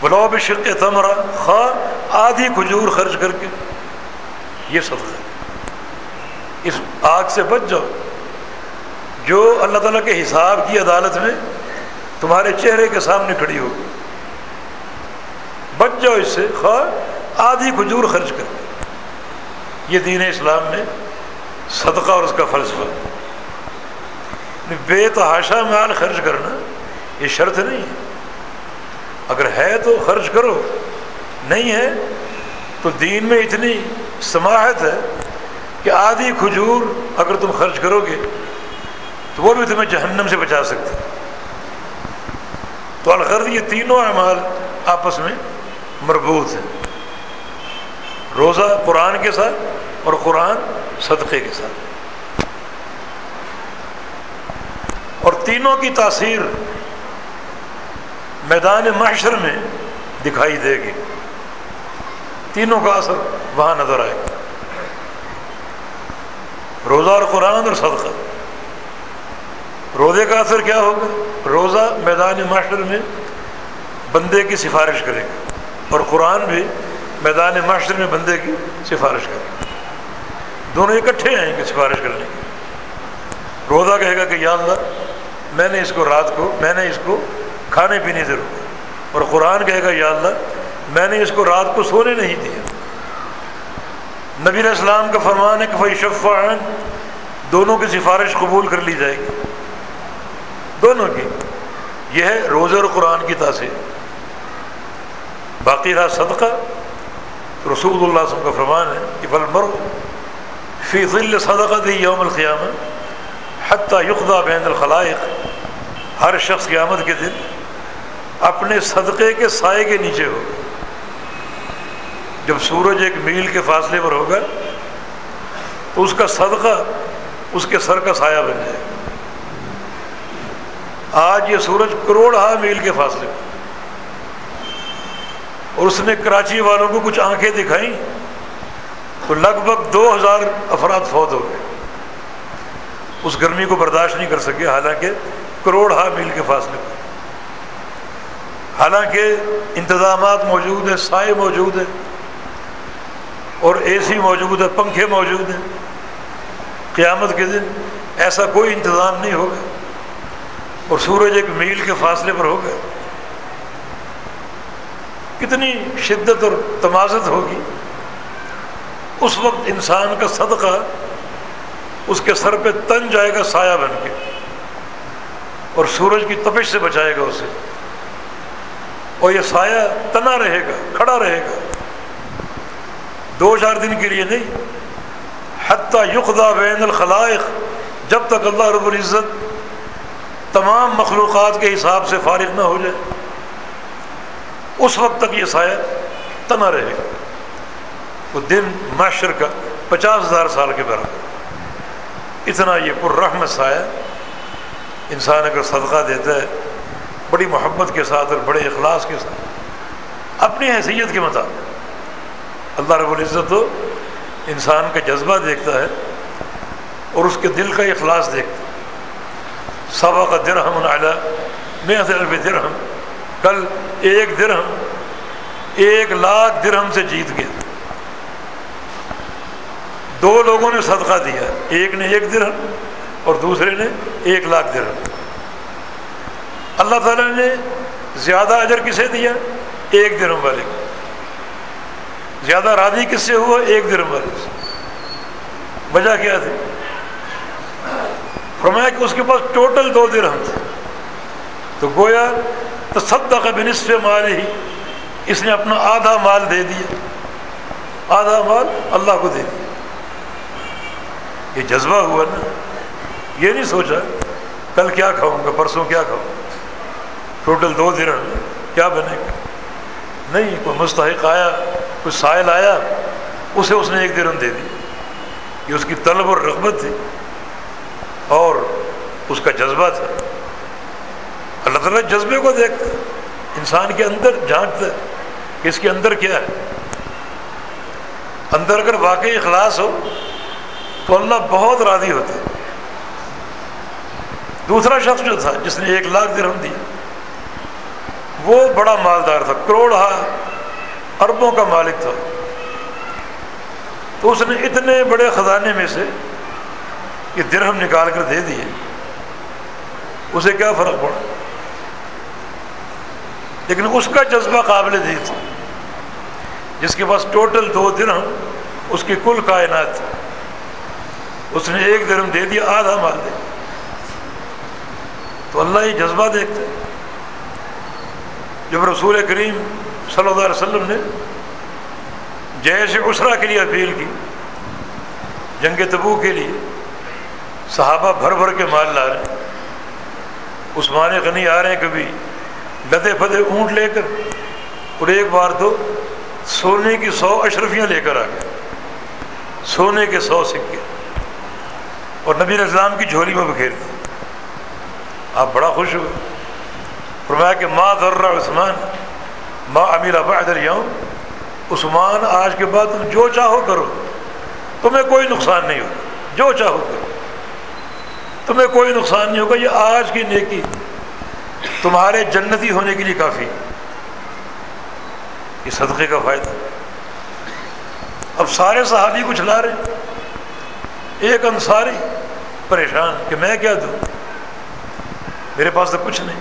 [SPEAKER 1] بلو شرق تمرا خواہ آدھی کھجور خرچ کر کے۔ یہ صدقہ اس آگ سے بچ جاؤ۔ جو اللہ تعالیٰ کے حساب کی عدالت میں تمہارے چہرے کے سامنے کھڑی ہوگی بچ جاؤ اس سے، خواہ آدھی کھجور خرچ کر یہ دین اسلام میں صدقہ اور اس کا فلسفہ۔ بے تحاشا مال خرچ کرنا یہ شرط نہیں ہے۔ اگر ہے تو خرچ کرو، نہیں ہے تو دین میں اتنی سماحت ہے کہ آدھی کھجور اگر تم خرچ کرو گے تو وہ بھی تمہیں جہنم سے بچا سکتے۔ تو الغرض یہ تینوں اعمال آپس میں مربوط ہیں۔ روزہ قرآن کے ساتھ اور قرآن صدقے کے ساتھ۔ اور تینوں کی تاثیر میدان معاشر میں دکھائی دے گی۔ تینوں کا اثر وہاں نظر آئے گا۔ روزہ اور قرآن اور صدقہ۔ روزے کا اثر کیا ہوگا؟ روزہ میدان معاشر میں بندے کی سفارش کرے گا۔ اور قرآن بھی میدان معاشر میں بندے کی سفارش کرے گا۔ دونوں اکٹھے آئیں گے سفارش کرنے کے روزہ کہے گا کہ یا اللہ میں نے اس کو رات کو میں نے اس کو کھانے پینے سے روکا اور قرآن کہے گا، یا اللہ، میں نے اس کو رات کو سونے نہیں دیا. نبی علیہ السلام کا فرمان ہے کہ بھائی شفا دونوں کی سفارش قبول کر لی جائے گی۔ دونوں کی۔ یہ ہے روزہ اور قرآن کی تاثیر۔ باقی رہا صدقہ۔ رسول اللہ علیہ وسلم کا فرمان ہے کہ بل مرو فی ظل صدقہ دی یوم القیامہ حتیٰ یقدا بین الخلائق۔ ہر شخص قیامت کے دن اپنے صدقے کے سائے کے نیچے ہوگا جب سورج ایک میل کے فاصلے پر ہوگا تو اس کا صدقہ اس کے سر کا سایہ بن جائے گا۔ آج یہ سورج کروڑ ہا میل کے فاصلے پر۔ اور اس نے کراچی والوں کو کچھ آنکھیں دکھائیں تو لگ بھگ دو ہزار افراد فوت ہو گئے۔ اس گرمی کو برداشت نہیں کر سکے، حالانکہ کروڑ ہا میل کے فاصلے پر۔ حالانکہ انتظامات موجود ہیں، سائے موجود ہیں، اور اے سی موجود ہے، پنکھے موجود ہیں۔ قیامت کے دن ایسا کوئی انتظام نہیں ہوگا، اور سورج ایک میل کے فاصلے پر ہوگا۔ کتنی شدت اور تمازت ہوگی۔ اس وقت انسان کا صدقہ اس کے سر پہ تن جائے گا سایہ بن کے۔ اور سورج کی تپش سے بچائے گا اسے۔ اور یہ سایہ تنا رہے گا، کھڑا رہے گا۔ دو چار دن کے لیے نہیں، حتیٰ یقدا بین الخلائق، جب تک اللہ رب العزت تمام مخلوقات کے حساب سے فارغ نہ ہو جائے، اس وقت تک یہ سایہ تنا رہے گا۔ وہ دن معاشر کا پچاس ہزار سال کے برابر۔ اتنا یہ پررحمت سایہ انسان اگر صدقہ دیتا ہے، بڑی محبت کے ساتھ اور بڑے اخلاص کے ساتھ، اپنی حیثیت کے مطابق۔ اللہ رب العزت تو انسان کا جذبہ دیکھتا ہے اور اس کے دل کا اخلاص دیکھتا ہے۔ صبا کا درہم اعلیٰ میں الف درہم، کل ایک درہم، ایک لاکھ درہم سے جیت گیا۔ دو لوگوں نے صدقہ دیا، ایک نے ایک درہم اور دوسرے نے ایک لاکھ درہم اللہ تعالیٰ نے زیادہ اجر کسے دیا؟ ایک درہم والے کو۔ زیادہ راضی کس سے ہوا؟ ایک درہم والے سے۔ وجہ کیا تھی؟ فرمایا کہ اس کے پاس ٹوٹل دو درہم تھے۔ تو گویا تو سب کا بنسف مال ہی اس نے اپنا آدھا مال دے دیا۔ آدھا مال اللہ کو دے دیا۔ یہ جذبہ ہوا نا۔ یہ نہیں سوچا کل کیا کھاؤں گا، پرسوں کیا کھاؤں گا؟ ٹوٹل دو درہم کیا بنے گا؟ نہیں، کوئی مستحق آیا، کوئی سائل آیا، اسے اس نے ایک درہم دے دی یہ اس کی طلب اور رغبت تھی اور اس کا جذبہ تھا۔ اللہ تعالیٰ جذبے کو دیکھتا انسان کے اندر جھانکتا کہ اس کے اندر کیا ہے۔ اندر اگر واقعی اخلاص ہو تو اللہ بہت راضی ہوتا ہے دوسرا شخص جو تھا، جس نے ایک لاکھ درہم دی، وہ بڑا مالدار تھا کروڑ ہا اربوں کا مالک تھا۔ تو اس نے اتنے بڑے خزانے میں سے یہ درہم نکال کر دے دیے۔ اسے کیا فرق پڑا؟ لیکن اس کا جذبہ قابل دی تھی جس کے پاس ٹوٹل دو درہم، اس کی کل کائنات تھی۔ اس نے ایک درم دے دیا، آدھا مال دے تو اللہ یہ جذبہ دیکھتے جب رسول کریم صلی اللہ علیہ وسلم نے جیسے اسرا کے لیے اپیل کی، جنگ تبو کے لیے، صحابہ بھر بھر کے مال لا رہے ہیں۔ عثمان غنی آ رہے ہیں کبھی لدے پدے اونٹ لے کر اور ایک بار تو سونے کی سو اشرفیاں لے کر آ گئے۔ سونے کے سو سکے۔ اور نبی اسلام کی جھولی میں بکھیر دی آپ بڑا خوش ہوئے۔ فرمایا کہ ماں ذرا عثمان ماں امیر ابا ادر عثمان، آج کے بعد تم جو چاہو کرو۔ تمہیں کوئی نقصان نہیں ہوگا۔ جو چاہو کرو۔ تمہیں کوئی نقصان نہیں ہوگا۔ یہ آج کی نیکی۔ تمہارے جنتی ہونے کے لیے کافی۔ یہ صدقے کا فائدہ۔ اب سارے صحابی کچھ لا رہے ایک انصاری پریشان کہ میں کیا دوں؟ میرے پاس تو کچھ نہیں۔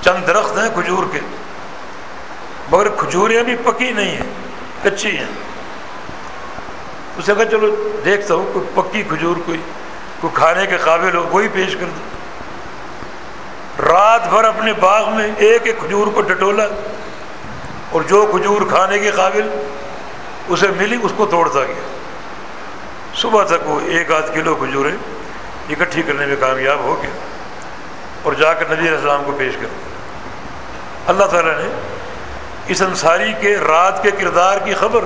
[SPEAKER 1] چند درخت ہیں کھجور کے۔ مگر کھجوریاں بھی پکی نہیں ہیں، کچی ہیں۔ اسے کہا چلو دیکھتا ہوں، کوئی پکی کھجور، کوئی کوئی کھانے کے قابل ہو، وہی پیش کر دوں۔ رات بھر اپنے باغ میں ایک ایک کھجور کو ٹٹولا اور جو کھجور کھانے کے قابل اسے ملی، اس کو توڑتا گیا۔ صبح تک وہ ایک آدھ کلو کھجوریں اکٹھی کرنے میں کامیاب ہو گیا۔ اور جا کر نبی السلام کو پیش کر دیا اللہ تعالیٰ نے اس انصاری کے رات کے کردار کی خبر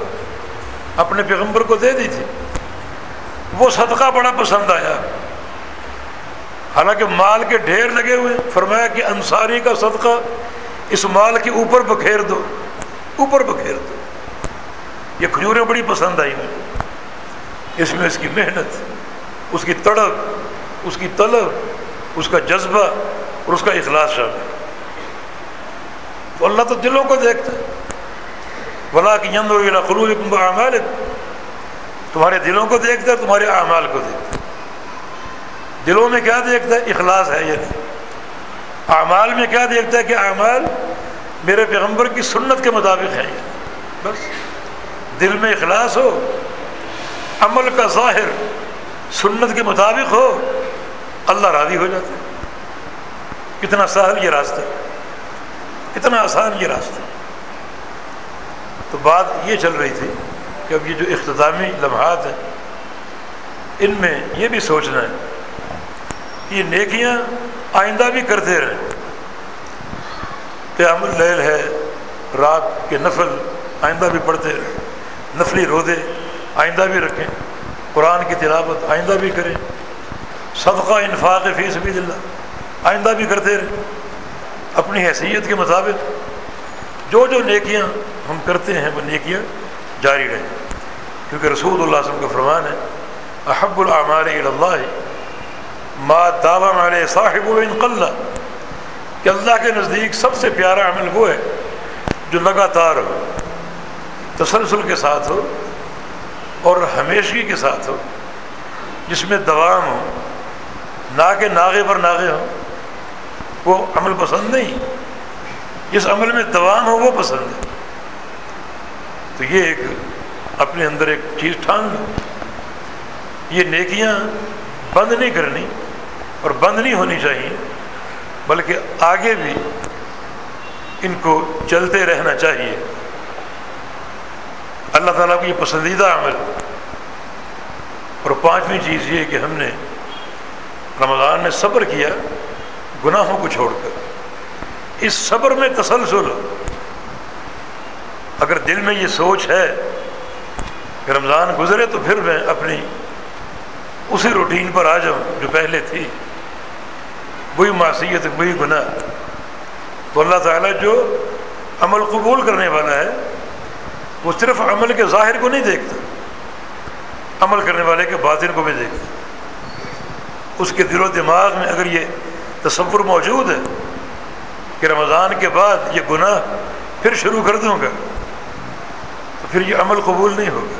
[SPEAKER 1] اپنے پیغمبر کو دے دی تھی۔ وہ صدقہ بڑا پسند آیا۔ حالانکہ مال کے ڈھیر لگے ہوئے فرمایا کہ انصاری کا صدقہ اس مال کے اوپر بکھیر دو۔ اوپر بکھیر دو۔ یہ کھجوریں بڑی پسند آئی مجھے اس میں اس کی محنت، اس کی تڑپ، اس کی طلب، اس کا جذبہ اور اس کا اخلاص شامل تو اللہ تو دلوں کو دیکھتا ہے۔ بلا کہ قلوب اعمال تمہارے دلوں کو دیکھتا ہے، تمہارے اعمال کو دیکھتا ہے۔ دلوں میں کیا دیکھتا ہے؟ اخلاص ہے یہ۔ نہیں اعمال میں کیا دیکھتا ہے کہ اعمال میرے پیغمبر کی سنت کے مطابق ہیں۔ یہ بس۔ دل میں اخلاص ہو، عمل کا ظاہر، سنت کے مطابق ہو، اللہ راضی ہو جاتا ہے۔ کتنا سہل یہ راستہ کتنا آسان یہ راستہ تو بات یہ چل رہی تھی کہ اب یہ جو اختتامی لمحات ہیں، ان میں یہ بھی سوچنا ہے کہ یہ نیکیاں آئندہ بھی کرتے رہیں۔ قیام اللیل ہے، رات کے نفل آئندہ بھی پڑھتے رہیں۔ نفلی رودے آئندہ بھی رکھیں۔ قرآن کی تلاوت آئندہ بھی کریں۔ صدقہ انفاق فی سبیل اللہ۔ آئندہ بھی کرتے رہیں اپنی حیثیت کے مطابق جو جو نیکیاں ہم کرتے ہیں، وہ نیکیاں جاری رہیں۔ کیونکہ رسول اللہ وسلم کا فرمان ہے، احب العمال اللہ ما دعوی علیہ صاحب انقل کہ اللہ کے نزدیک سب سے پیارا عمل وہ ہے جو لگاتار ہو، تسلسل کے ساتھ ہو اور ہمیشگی کے ساتھ ہو، جس میں دوام ہو نہ کہ ناغے پر ناغے ہو۔ وہ عمل پسند نہیں۔ جس عمل میں دوام ہو وہ پسند ہے۔ تو یہ ایک اپنے اندر ایک چیز ٹھان لو۔ یہ نیکیاں بند نہیں کرنی اور بند نہیں ہونی چاہیے، بلکہ آگے بھی ان کو چلتے رہنا چاہیے۔ اللہ تعالیٰ کو یہ پسندیدہ عمل۔ اور پانچویں چیز یہ کہ ہم نے رمضان میں صبر کیا۔ گناہوں کو چھوڑ کر۔ اس صبر میں تسلسل۔ اگر دل میں یہ سوچ ہے کہ رمضان گزرے تو پھر میں اپنی اسی روٹین پر آ جاؤں جو پہلے تھی۔ وہی معصیت، وہی گناہ۔ تو اللہ تعالیٰ جو عمل قبول کرنے والا ہے، وہ صرف عمل کے ظاہر کو نہیں دیکھتا، عمل کرنے والے کے باطن کو بھی دیکھتا۔ اس کے دل و دماغ میں اگر یہ تصور موجود ہے کہ رمضان کے بعد یہ گناہ پھر شروع کر دوں گا تو پھر یہ عمل قبول نہیں ہوگا۔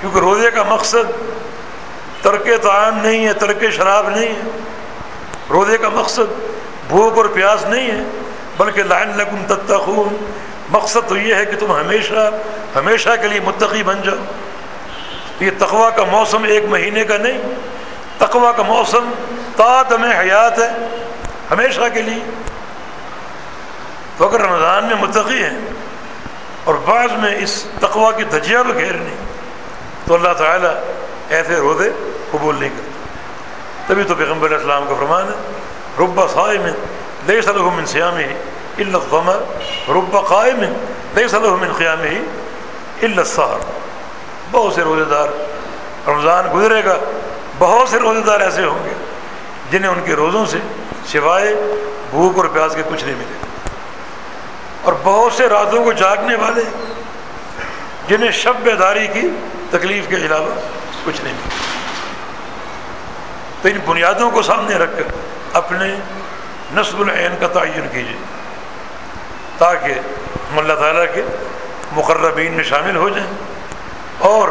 [SPEAKER 1] کیونکہ روزے کا مقصد ترک تعام نہیں ہے، ترک شراب نہیں ہے۔ روزے کا مقصد بھوک اور پیاس نہیں ہے، بلکہ لائن لگن تتخون مقصد تو یہ ہے کہ تم ہمیشہ ہمیشہ کے لیے متقی بن جاؤ۔ یہ تقوا کا موسم ایک مہینے کا نہیں تقوا کا موسم تا دم حیات ہے، ہمیشہ کے لیے۔ تو اگر رمضان میں متقی ہیں اور بعض میں اس تقوا کی دھجیا دھجیاں بکھیرنی تو اللہ تعالیٰ ایسے روزے قبول نہیں کرتے تبھی تو پیغمبر علیہ السلام کا فرمان ہے ربا صائم لے من سیام ہی الغما ربا قائم لے من قیام ہی السحر۔ بہت سے روزے دار، رمضان گزرے گا، بہت سے روزے دار ایسے ہوں گے۔ جنہیں ان کے روزوں سے سوائے بھوک اور پیاس کے کچھ نہیں ملے۔ اور بہت سے راتوں کو جاگنے والے جنہیں شب بیداری کی تکلیف کے علاوہ کچھ نہیں ملے۔ تو ان بنیادوں کو سامنے رکھ کر اپنے نصب العین کا تعین کیجیے تاکہ ہم اللہ تعالیٰ کے مقربین میں شامل ہو جائیں۔ اور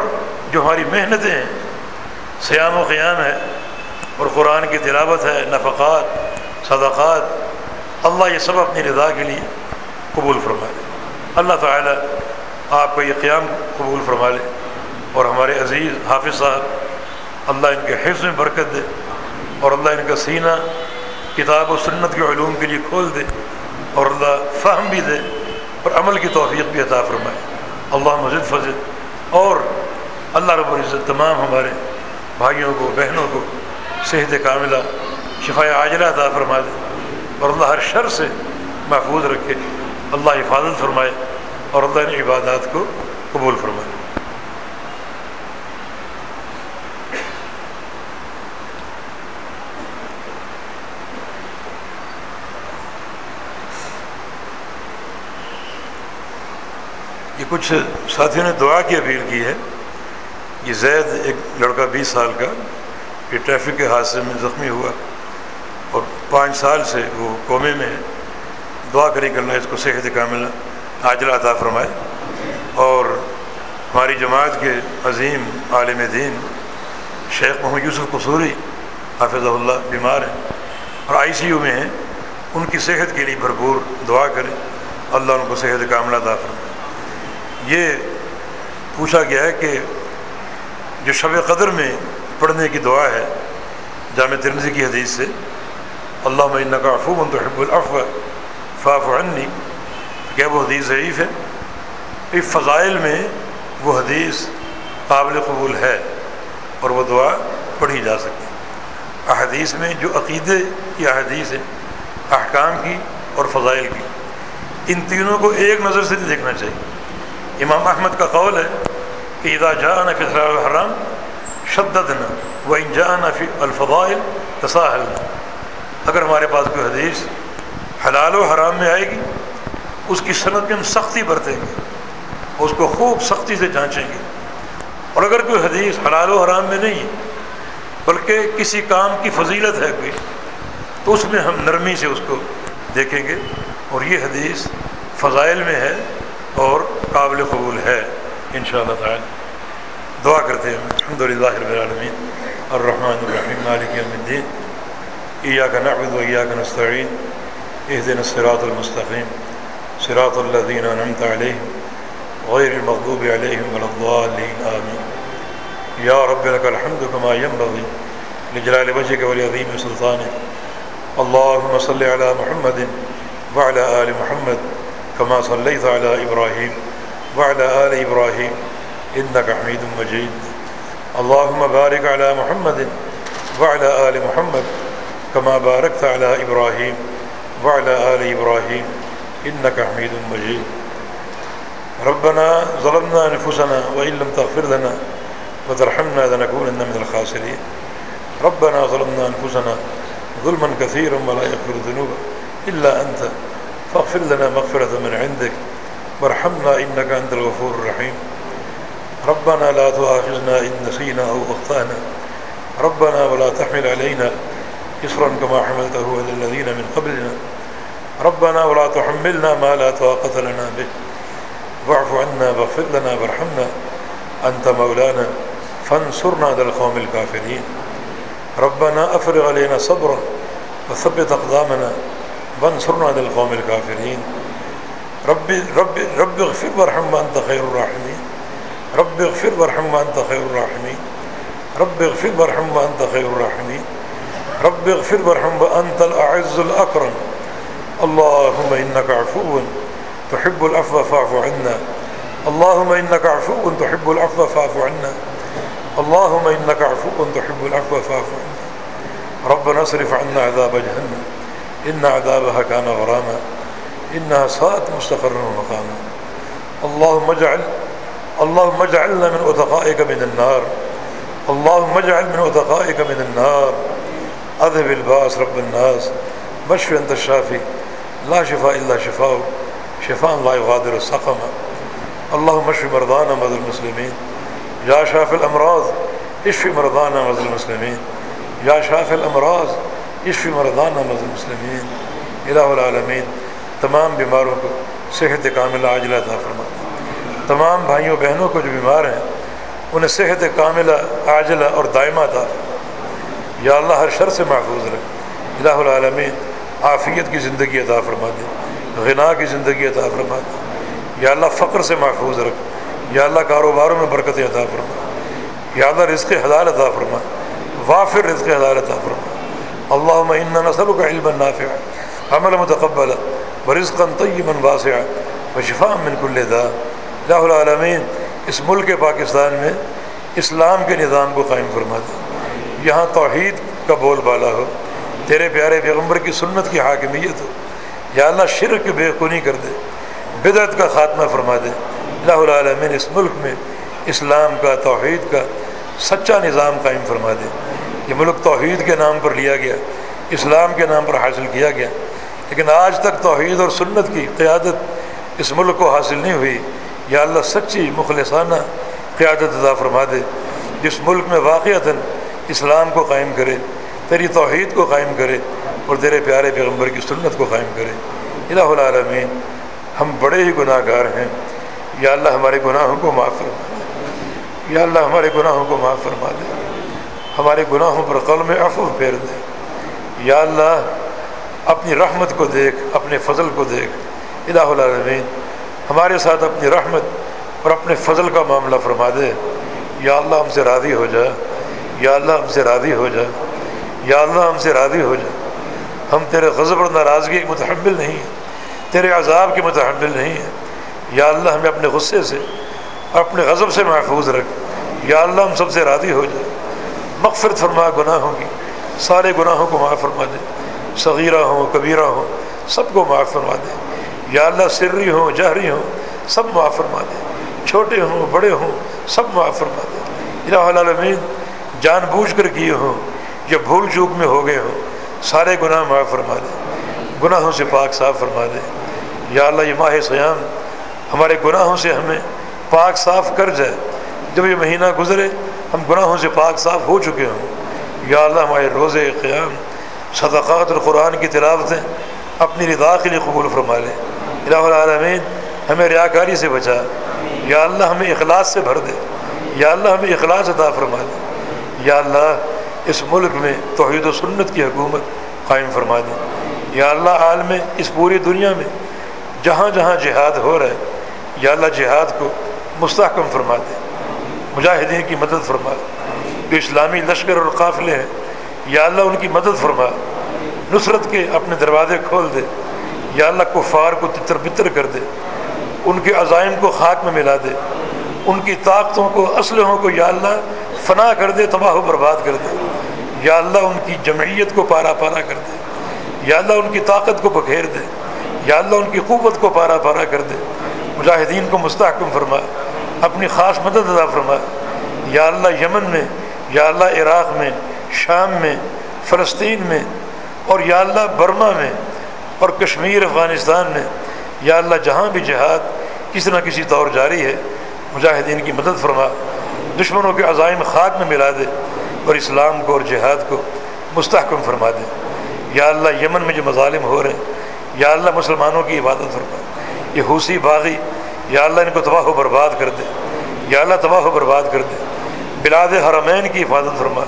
[SPEAKER 1] جو ہماری محنتیں ہیں سیام و قیام ہے اور قرآن کی تلاوت ہے، نفقات، صدقات۔ اللہ یہ سب اپنی رضا کے لیے قبول فرما لے۔ اللہ تعالیٰ آپ کا یہ قیام قبول فرما لے۔ اور ہمارے عزیز حافظ صاحب، اللہ ان کے حفظ میں برکت دے۔ اور اللہ ان کا سینہ کتاب و سنت کے علوم کے لیے کھول دے۔ اور اللہ فہم بھی دے اور عمل کی توفیق بھی عطا فرمائے۔ اللہ مزید فضل اور اللہ رب العزت تمام ہمارے بھائیوں کو، بہنوں کو صحت کاملہ شفا عاجلہ عطا فرما دے اور اللہ ہر شر سے محفوظ رکھے، اللہ حفاظت فرمائے اور اللہ نے عبادات کو قبول فرمائے۔ یہ کچھ ساتھیوں نے دعا کی، اپیل کی ہے یہ زید ایک لڑکا بیس سال کا یہ ٹریفک کے حادثے میں زخمی ہوا اور پانچ سال سے وہ قومے میں دعا کری کرنا، اس کو صحت کاملہ عاجلہ عطا فرمائے۔ اور ہماری جماعت کے عظیم عالم دین شیخ محمد یوسف قصوری حافظ اللہ بیمار ہیں اور آئی سی یو میں ہیں، ان کی صحت کے لیے بھرپور دعا کریں۔ اللہ ان کو صحت کاملہ عطا فرمائے۔ یہ پوچھا گیا ہے کہ جو شب قدر میں پڑھنے کی دعا ہے جامع ترمزی کی حدیث سے اللہ مین کا افو منتحب الف فاف عنی کیا وہ حدیث ضعیف ہے۔ اس فضائل میں وہ حدیث قابل قبول ہے اور وہ دعا پڑھی جا سکتی احادیث میں جو عقیدے کی احادیث ہے احکام کی اور فضائل کی، ان تینوں کو ایک نظر سے دیکھنا چاہیے۔ امام احمد کا قول ہے کہ اذا جاء فی الحرام شددنا و ان جاء فی الفضائل تساہلنا اگر ہمارے پاس کوئی حدیث حلال و حرام میں آئے گی، اس کی صنعت میں ہم سختی برتیں گے، اس کو خوب سختی سے جانچیں گے۔ اور اگر کوئی حدیث حلال و حرام میں نہیں، بلکہ کسی کام کی فضیلت ہے کوئی، تو اس میں ہم نرمی سے اس کو دیکھیں گے۔ اور یہ حدیث فضائل میں ہے اور قابل قبول ہے ان شاء اللہ تعالی۔ دعا کرتے ہیں۔ الحمد للہ رب العالمین۔ الرحمن الرحیم۔ مالک یوم الدین۔ ایاک نعبد و ایاک نستعین۔ اهدنا الصراط المستقیم۔ صراط الذین انعمت علیہم۔ غیر المغضوب علیہم ولا الضالین۔ آمین۔ یا رب لك الحمد كما ينبغي لجلال وجهك ولعظيم سلطانك اللهم صل على محمد وعلى آل محمد كما صليت على إبراهيم وعلى آل إبراهيم إنك حميد مجيد. اللهم بارك على محمد وعلى آل محمد كما باركت على إبراهيم وعلى آل إبراهيم. إنك حميد مجيد. ربنا ظلمنا نفسنا وإن لم تغفر لنا وترحمنا لنكونن من الخاسرين. ربنا ظلمنا أنفسنا ظلما كثيرا ولا يغفر الذنوب إلا أنت. فاغفر لنا مغفرة من عندك. وارحمنا إنك أنت الغفور الرحيم. ربنا لا تؤاخذنا إن نسينا أو أخطأنا. ربنا ولا تحمل علينا إصرا كما حملته على الذين من قبلنا. ربنا ولا تحملنا ما لا طاقة لنا به. واعف عنا واغفر لنا وارحمنا. انت مولانا فن سرنا دلقوم الکافرین ربنا افرغ علينا صبرا وثبت اقدامنا وانصرنا على القوم الكافرين. رب رب رب اغفر وارحم وانت خير الراحمين. رب اغفر وارحم وانت خير الراحمين. رب اغفر وارحم وانت خير الراحمين. رب اغفر وارحم وانت الاعز الاكرم اللهم انك عفو تحب العفو فاعف عنا. اللهم انك عفو تحب العفو فاعف عنا. اللهم انك عفو تحب العفو فاعف عنا. ربنا اصرف عنا عذاب جهنم. ان عذابها كان غراما. انها ساءت مستقرا ومقاما. اللهم اجعل اللهم اجعلنا من اتقائك من النار. اللهم اجعل من اتقائك من النار. اذهب الباس رب الناس. مشف انت الشافي. لا شفاء الا شفاء شفاء لا يغادر السقم. اللهم اشف مرضانا مرضى المسلمين. یا شاف الامراض اشف مردانہ مز المسلمین یا شاف الامراض اشف مردانہ مز المسلمین الہ العالمین تمام بیماروں کو صحت کاملہ عاجلہ عطا فرما. تمام بھائیوں بہنوں کو جو بیمار ہیں، انہیں صحت کاملہ، عاجلہ اور دائمہ عطا فرما یا اللہ ہر شر سے محفوظ رکھ۔ الہ العالمین، عافیت کی زندگی عطا فرما دے۔ غنا کی زندگی عطا فرما دے۔ یا اللہ فقر سے محفوظ رکھ۔ یا اللہ کاروباروں میں برکت عطا فرما یا اللہ رزق حلال عطا فرما وافر رزق حلال عطا فرما اللہ ان نسل کا علم نافع عمل متقبل و طیبا واسع و شفا من کل دا اللہ العالمین اس ملک پاکستان میں اسلام کے نظام کو قائم فرما دے یہاں توحید کا بول بالا ہو، تیرے پیارے پیغمبر کی سنت کی حاکمیت ہو۔ یا اللہ شرک بے خونی کر دے، بدعت کا خاتمہ فرما دے۔ اللہ العالمین اس ملک میں اسلام کا، توحید کا سچا نظام قائم فرما دے۔ یہ ملک توحید کے نام پر لیا گیا، اسلام کے نام پر حاصل کیا گیا۔ لیکن آج تک توحید اور سنت کی قیادت اس ملک کو حاصل نہیں ہوئی۔ یا اللہ سچی مخلصانہ قیادت ادا فرما دے، جس ملک میں واقعات اسلام کو قائم کرے، تیری توحید کو قائم کرے اور تیرے پیارے پیغمبر کی سنت کو قائم کرے۔ الہ العالمین، ہم بڑے ہی گناہ گار ہیں۔ یا اللہ ہمارے گناہوں کو معاف فرما دے۔ یا اللہ ہمارے گناہوں کو معاف فرما دے۔ ہمارے گناہوں پر قلم عفو پھیر دے۔ یا اللہ، اپنی رحمت کو دیکھ، اپنے فضل کو دیکھ۔ الہ العالمین ہمارے ساتھ اپنی رحمت اور اپنے فضل کا معاملہ فرما دے۔ یا اللہ ہم سے راضی ہو جا۔ یا اللہ ہم سے راضی ہو جا۔ یا اللہ ہم سے راضی ہو جا۔ ہم تیرے غضب اور ناراضگی کے متحمل نہیں ہیں۔ تیرے عذاب کے متحمل نہیں ہیں۔ یا اللہ ہمیں اپنے غصے سے، اپنے غضب سے محفوظ رکھ۔ یا اللہ ہم سب سے راضی ہو جائے مغفرت فرما، گناہوں کی، سارے گناہوں کو معاف فرما دے۔ صغیرہ ہوں، کبیرہ ہوں، سب کو معاف فرما دے۔ یا اللہ سری ہوں، جہری ہوں، سب معاف فرما دے۔ چھوٹے ہوں، بڑے ہوں، سب معاف فرما دے۔ الہ العالمین، جان بوجھ کر کیے ہوں، یا بھول چوک میں ہو گئے ہوں، سارے گناہ معاف فرما دے۔ گناہوں سے پاک صاف فرما دے۔ یا اللہ، یہ ماہ سیام، ہمارے گناہوں سے ہمیں پاک صاف کر جائے۔ جب یہ مہینہ گزرے، ہم گناہوں سے پاک صاف ہو چکے ہوں۔ یا اللہ، ہمارے روزے قیام، صدقات اور قرآن کی تلاوتیں اپنی رضا کے لیے قبول فرما لے۔ الہ العالمین، ہمیں ریاکاری سے بچا۔ یا اللہ ہمیں اخلاص سے بھر دے۔ یا اللہ ہمیں اخلاص عطا فرما دے۔ یا اللہ اس ملک میں توحید و سنت کی حکومت قائم فرما دے۔ یا اللہ عالم اس پوری دنیا میں جہاں جہاں جہاد ہو رہا ہے، یا اللہ جہاد کو مستحکم فرما دے۔ مجاہدین کی مدد فرما۔ جو اسلامی لشکر اور قافلے ہیں، یا اللہ ان کی مدد فرما۔ نصرت کے اپنے دروازے کھول دے۔ یا اللہ کفار کو تتر بتر کر دے، ان کے عزائم کو خاک میں ملا دے، ان کی طاقتوں کو، اسلحوں کو یا اللہ فنا کر دے، تباہ و برباد کر دے۔ یا اللہ ان کی جمعیت کو پارا پارا کر دے۔ یا اللہ ان کی طاقت کو بکھیر دے۔ یا اللہ ان کی قوت کو پارا پارا کر دے۔ مجاہدین کو مستحکم فرما، اپنی خاص مدد ادا فرما۔ یا اللہ یمن میں، یا اللہ عراق میں، شام میں، فلسطین میں، اور یا اللہ برما میں اور کشمیر، افغانستان میں یا اللہ جہاں بھی جہاد کسی نہ کسی طور جاری ہے، مجاہدین کی مدد فرما، دشمنوں کے عزائم خاک میں ملا دے اور اسلام کو اور جہاد کو مستحکم فرما دے۔ یا اللہ یمن میں جو مظالم ہو رہے ہیں، یا اللہ مسلمانوں کی عبادت فرما۔ یہ حوثی باغی، یا اللہ ان کو تباہ و برباد کر دے۔ یا اللہ تباہ و برباد کر دے۔ بلاد حرمین کی حفاظت فرما۔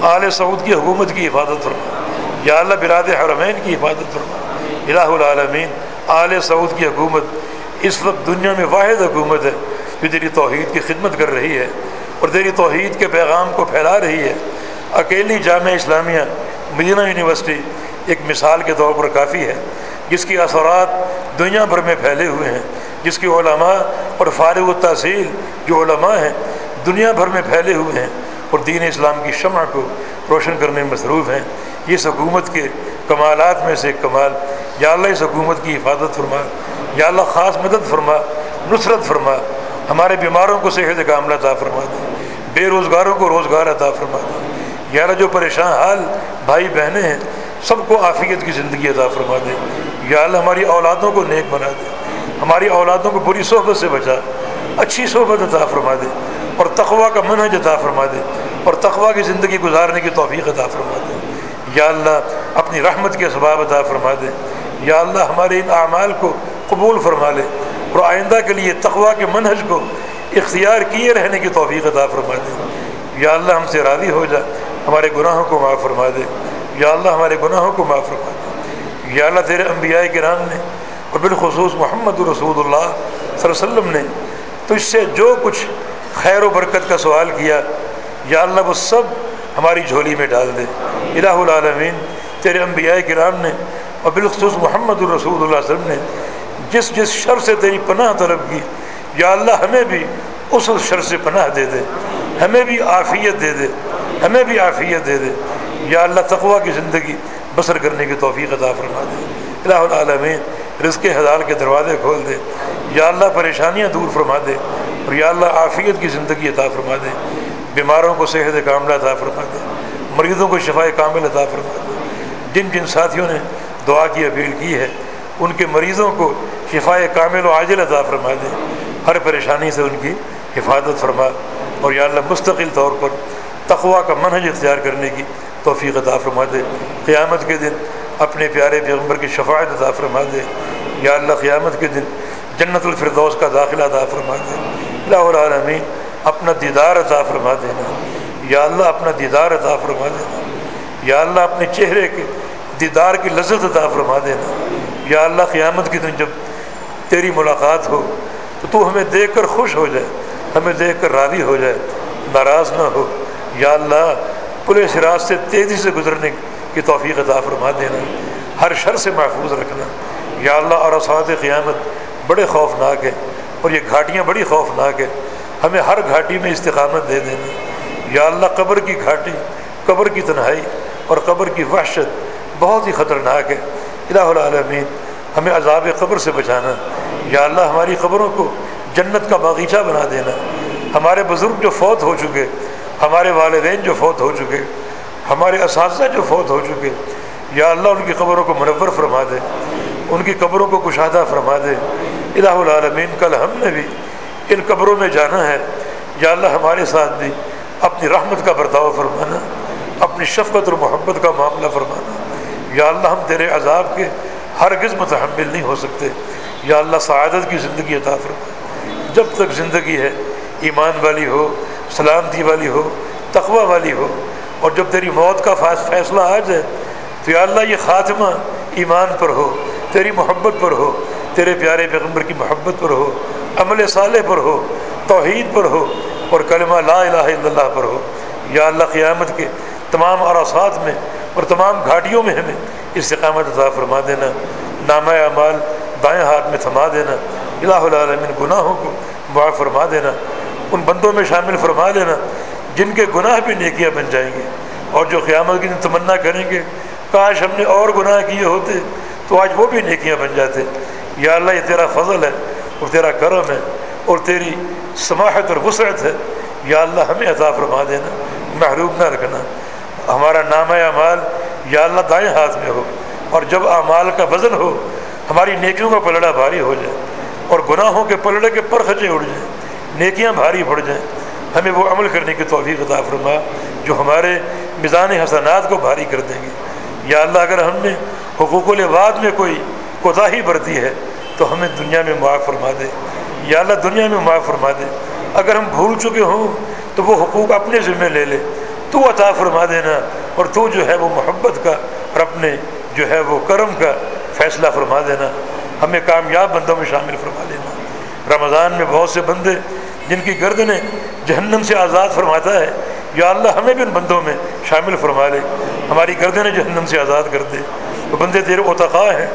[SPEAKER 1] آل سعود کی حکومت کی حفاظت فرما۔ یا اللہ بلاد حرمین کی حفاظت فرما۔ الہ العالمین، آل سعود کی حکومت، اس وقت دنیا میں واحد حکومت ہے جو تیری توحید کی خدمت کر رہی ہے اور تیری توحید کے پیغام کو پھیلا رہی ہے۔ اکیلی جامعہ اسلامیہ، مدینہ یونیورسٹی ایک مثال کے طور پر کافی ہے، جس کی اثرات دنیا بھر میں پھیلے ہوئے ہیں، جس کی علماء اور فارغ و تحصیل جو علماء ہیں، دنیا بھر میں پھیلے ہوئے ہیں اور دین اسلام کی شمع کو روشن کرنے میں مصروف ہیں۔ اس حکومت کے کمالات میں سے ایک کمال یا اللہ اس حکومت کی حفاظت فرما، یا اللہ خاص مدد فرما، نصرت فرما، ہمارے بیماروں کو صحت کاملہ عطا فرما دے، بے روزگاروں کو روزگار عطا فرما دے۔ یا اللہ جو پریشان حال بھائی بہنیں ہیں، سب کو عافیت کی زندگی عطا فرما دے۔ یا اللہ ہماری اولادوں کو نیک بنا دے۔ ہماری اولادوں کو بری صحبت سے بچا، اچھی صحبت عطا فرما دے۔ اور تقوا کا منحج عطا فرما دے۔ اور تقوا کی زندگی گزارنے کی توفیق عطا فرما دے۔ یا اللہ اپنی رحمت کے اسباب عطا فرما دے۔ یا اللہ ہمارے ان اعمال کو قبول فرما لے اور آئندہ کے لیے تقوا کے منحج کو اختیار کیے رہنے کی توفیق عطا فرما دے۔ یا اللہ ہم سے راضی ہو جا، ہمارے گناہوں کو معاف فرما دے۔ یا اللہ ہمارے گناہوں کو معاف فرما دے۔ یا اللہ تیرے انبیاء کرام نے اور بالخصوص محمد رسول اللہ صلی اللہ علیہ وسلم نے تو اس سے جو کچھ خیر و برکت کا سوال کیا، یا اللہ وہ سب ہماری جھولی میں ڈال دے۔ الہ العالمین، تیرے انبیاء کرام نے اور بالخصوص محمد الرسول اللہ علیہ وسلم نے جس جس شر سے تیری پناہ طلب کی، یا اللہ ہمیں بھی اس شر سے پناہ دے دے، ہمیں بھی عافیت دے دے، ہمیں بھی عافیت دے دے۔ یا اللہ تقوا کی زندگی بسر کرنے کی توفیق عطا فرما دے۔ الہ العالمین، رزق حلال کے دروازے کھول دے۔ یا اللہ پریشانیاں دور فرما دے۔ اور یا اللہ عافیت کی زندگی عطا فرما دے۔ بیماروں کو صحت کاملہ عطا فرما دے۔ مریضوں کو شفا کامل عطا فرما دے۔ جن جن ساتھیوں نے دعا کی اپیل کی ہے، ان کے مریضوں کو شفا کامل و عاجل عطا فرما دے۔ ہر پریشانی سے ان کی حفاظت فرما۔ اور یا اللہ، مستقل طور پر تقوا کا منحج اختیار کرنے کی توفیق عطا فرما دے۔ قیامت کے دن اپنے پیارے پیغمبر کی شفاعت عطا فرما دے۔ یا اللہ، قیامت کے دن جنت الفردوس کا داخلہ عطا فرما دے۔ اللہ العالمین، اپنا دیدار عطا فرما دینا۔ یا اللہ، اپنا دیدار عطا فرما دینا۔ یا اللہ، اپنے چہرے کے دیدار کی لذت عطا فرما دینا۔ یا اللہ، قیامت کے دن جب تیری ملاقات ہو تو تو ہمیں دیکھ کر خوش ہو جائے، ہمیں دیکھ کر راضی ہو جائے، ناراض نہ ہو۔ یا اللہ پولیس راز سے تیزی سے گزرنے کی توفیق عطا فرما دینا۔ ہر شر سے محفوظ رکھنا۔ یا اللہ اور اسات قیامت بڑے خوفناک ہیں اور یہ گھاٹیاں بڑی خوفناک ہیں۔ ہمیں ہر گھاٹی میں استقامت دے دینا۔ یا اللہ، قبر کی گھاٹی، قبر کی تنہائی اور قبر کی وحشت بہت ہی خطرناک ہے۔ الہ العالمین، ہمیں عذاب قبر سے بچانا، یا اللہ ہماری قبروں کو جنت کا باغیچہ بنا دینا۔ ہمارے بزرگ جو فوت ہو چکے، ہمارے والدین جو فوت ہو چکے، ہمارے اساتذہ جو فوت ہو چکے، یا اللہ ان کی قبروں کو منور فرما دے، ان کی قبروں کو کشادہ فرما دے۔ الہ العالمین، کل ہم نے بھی ان قبروں میں جانا ہے۔ یا اللہ ہمارے ساتھ بھی اپنی رحمت کا برتاؤ فرمانا، اپنی شفقت اور محبت کا معاملہ فرمانا۔ یا اللہ ہم تیرے عذاب کے ہرگز متحمل نہیں ہو سکتے۔ یا اللہ سعادت کی زندگی عطا فرما۔ جب تک زندگی ہے، ایمان والی ہو، سلامتی والی ہو، تقوی والی ہو، اور جب تیری موت کا فیصلہ آ جائے، تو یا اللہ یہ خاتمہ ایمان پر ہو، تیری محبت پر ہو، تیرے پیارے پیغمبر کی محبت پر ہو، عمل صالح پر ہو، توحید پر ہو، اور کلمہ لا الہ الا اللہ پر ہو۔ یا اللہ قیامت کے تمام عرصات میں اور تمام گھاٹیوں میں ہمیں استقامت عطا فرما دینا نامہ اعمال دائیں ہاتھ میں تھما دینا، الہ العالمین گناہوں کو معاف فرما دینا، ان بندوں میں شامل فرما لینا جن کے گناہ بھی نیکیاں بن جائیں گے اور جو قیامت کی تمنا کریں گے، کاش ہم نے اور گناہ کیے ہوتے تو آج وہ بھی نیکیاں بن جاتے۔ یا اللہ، یہ تیرا فضل ہے اور تیرا کرم ہے اور تیری سماحت اور وسعت ہے۔ یا اللہ، ہمیں عطا فرما دینا، محروم نہ رکھنا۔ ہمارا نام اعمال، یا اللہ دائیں ہاتھ میں ہو، اور جب اعمال کا وزن ہو، ہماری نیکیوں کا پلڑا بھاری ہو جائے، اور گناہوں کے پلڑے کے پرخچے اڑ جائیں، نیکیاں بھاری پڑ جائیں، ہمیں وہ عمل کرنے کی توفیق عطا فرما، جو ہمارے میزان حسنات کو بھاری کر دیں گے۔ یا اللہ، اگر ہم نے حقوق الباد میں کوئی کوتاہی برتی ہے، تو ہمیں دنیا میں معاف فرما دے۔ یا اللہ، دنیا میں معاف فرما دے۔ اگر ہم بھول چکے ہوں، تو وہ حقوق اپنے ذمہ لے لے۔ تو عطا فرما دینا اور تو جو ہے وہ محبت کا اور اپنے جو ہے وہ کرم کا فیصلہ فرما دینا۔ ہمیں کامیاب بندوں میں شامل فرما لینا رمضان میں بہت سے بندے جن کی گردنیں جہنم سے آزاد فرماتا ہے، یا اللہ ہمیں بھی ان بندوں میں شامل فرما لے۔ ہماری گردنیں جہنم سے آزاد کر دے۔ وہ بندے تیرے اتقاء ہیں،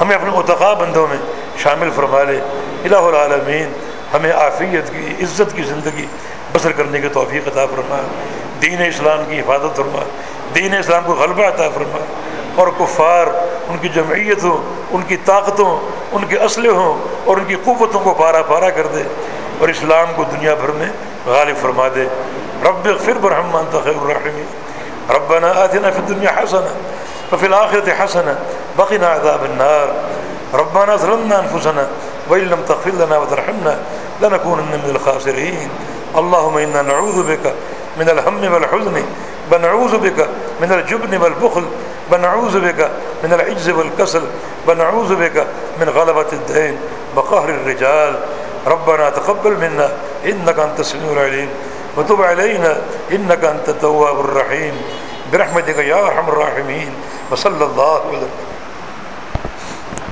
[SPEAKER 1] ہمیں اپنے اتقاء بندوں میں شامل فرما لے۔ الہ العالمین، ہمیں عافیت کی، عزت کی زندگی بسر کرنے کے توفیق عطا فرما۔ دین اسلام کی حفاظت فرما، دین اسلام کو غلبہ عطا فرما۔ اور کفار ان کی جمعیتوں، ان کی طاقتوں، ان کے اسلحوں اور ان کی قوتوں کو پارا پارا کر دے اور اسلام کو دنیا بھر میں غالب فرما دے۔ رب فر برحمان خیر الرحمین ربنا آتنا في الدنيا حسنة وفي الآخرة حسنة بقنا عذاب النار۔ ربنا ظلمنا أنفسنا وإن لم تغفر لنا وترحمنا لنكونن من الخاسرين۔ اللهم إنا نعوذ بك من الهم والحزن بنعوذ بك من الجبن والبخل بنعوذ بك من العجز والكسل بنعوذ بك من غلبة الدين وقهر الرجال. ربنا تقبل منا، إنك أنت السميع العليم، وتب علينا، إنك أنت التواب الرحيم. برحمتك يا أرحم الراحمين، وصلى الله وسلم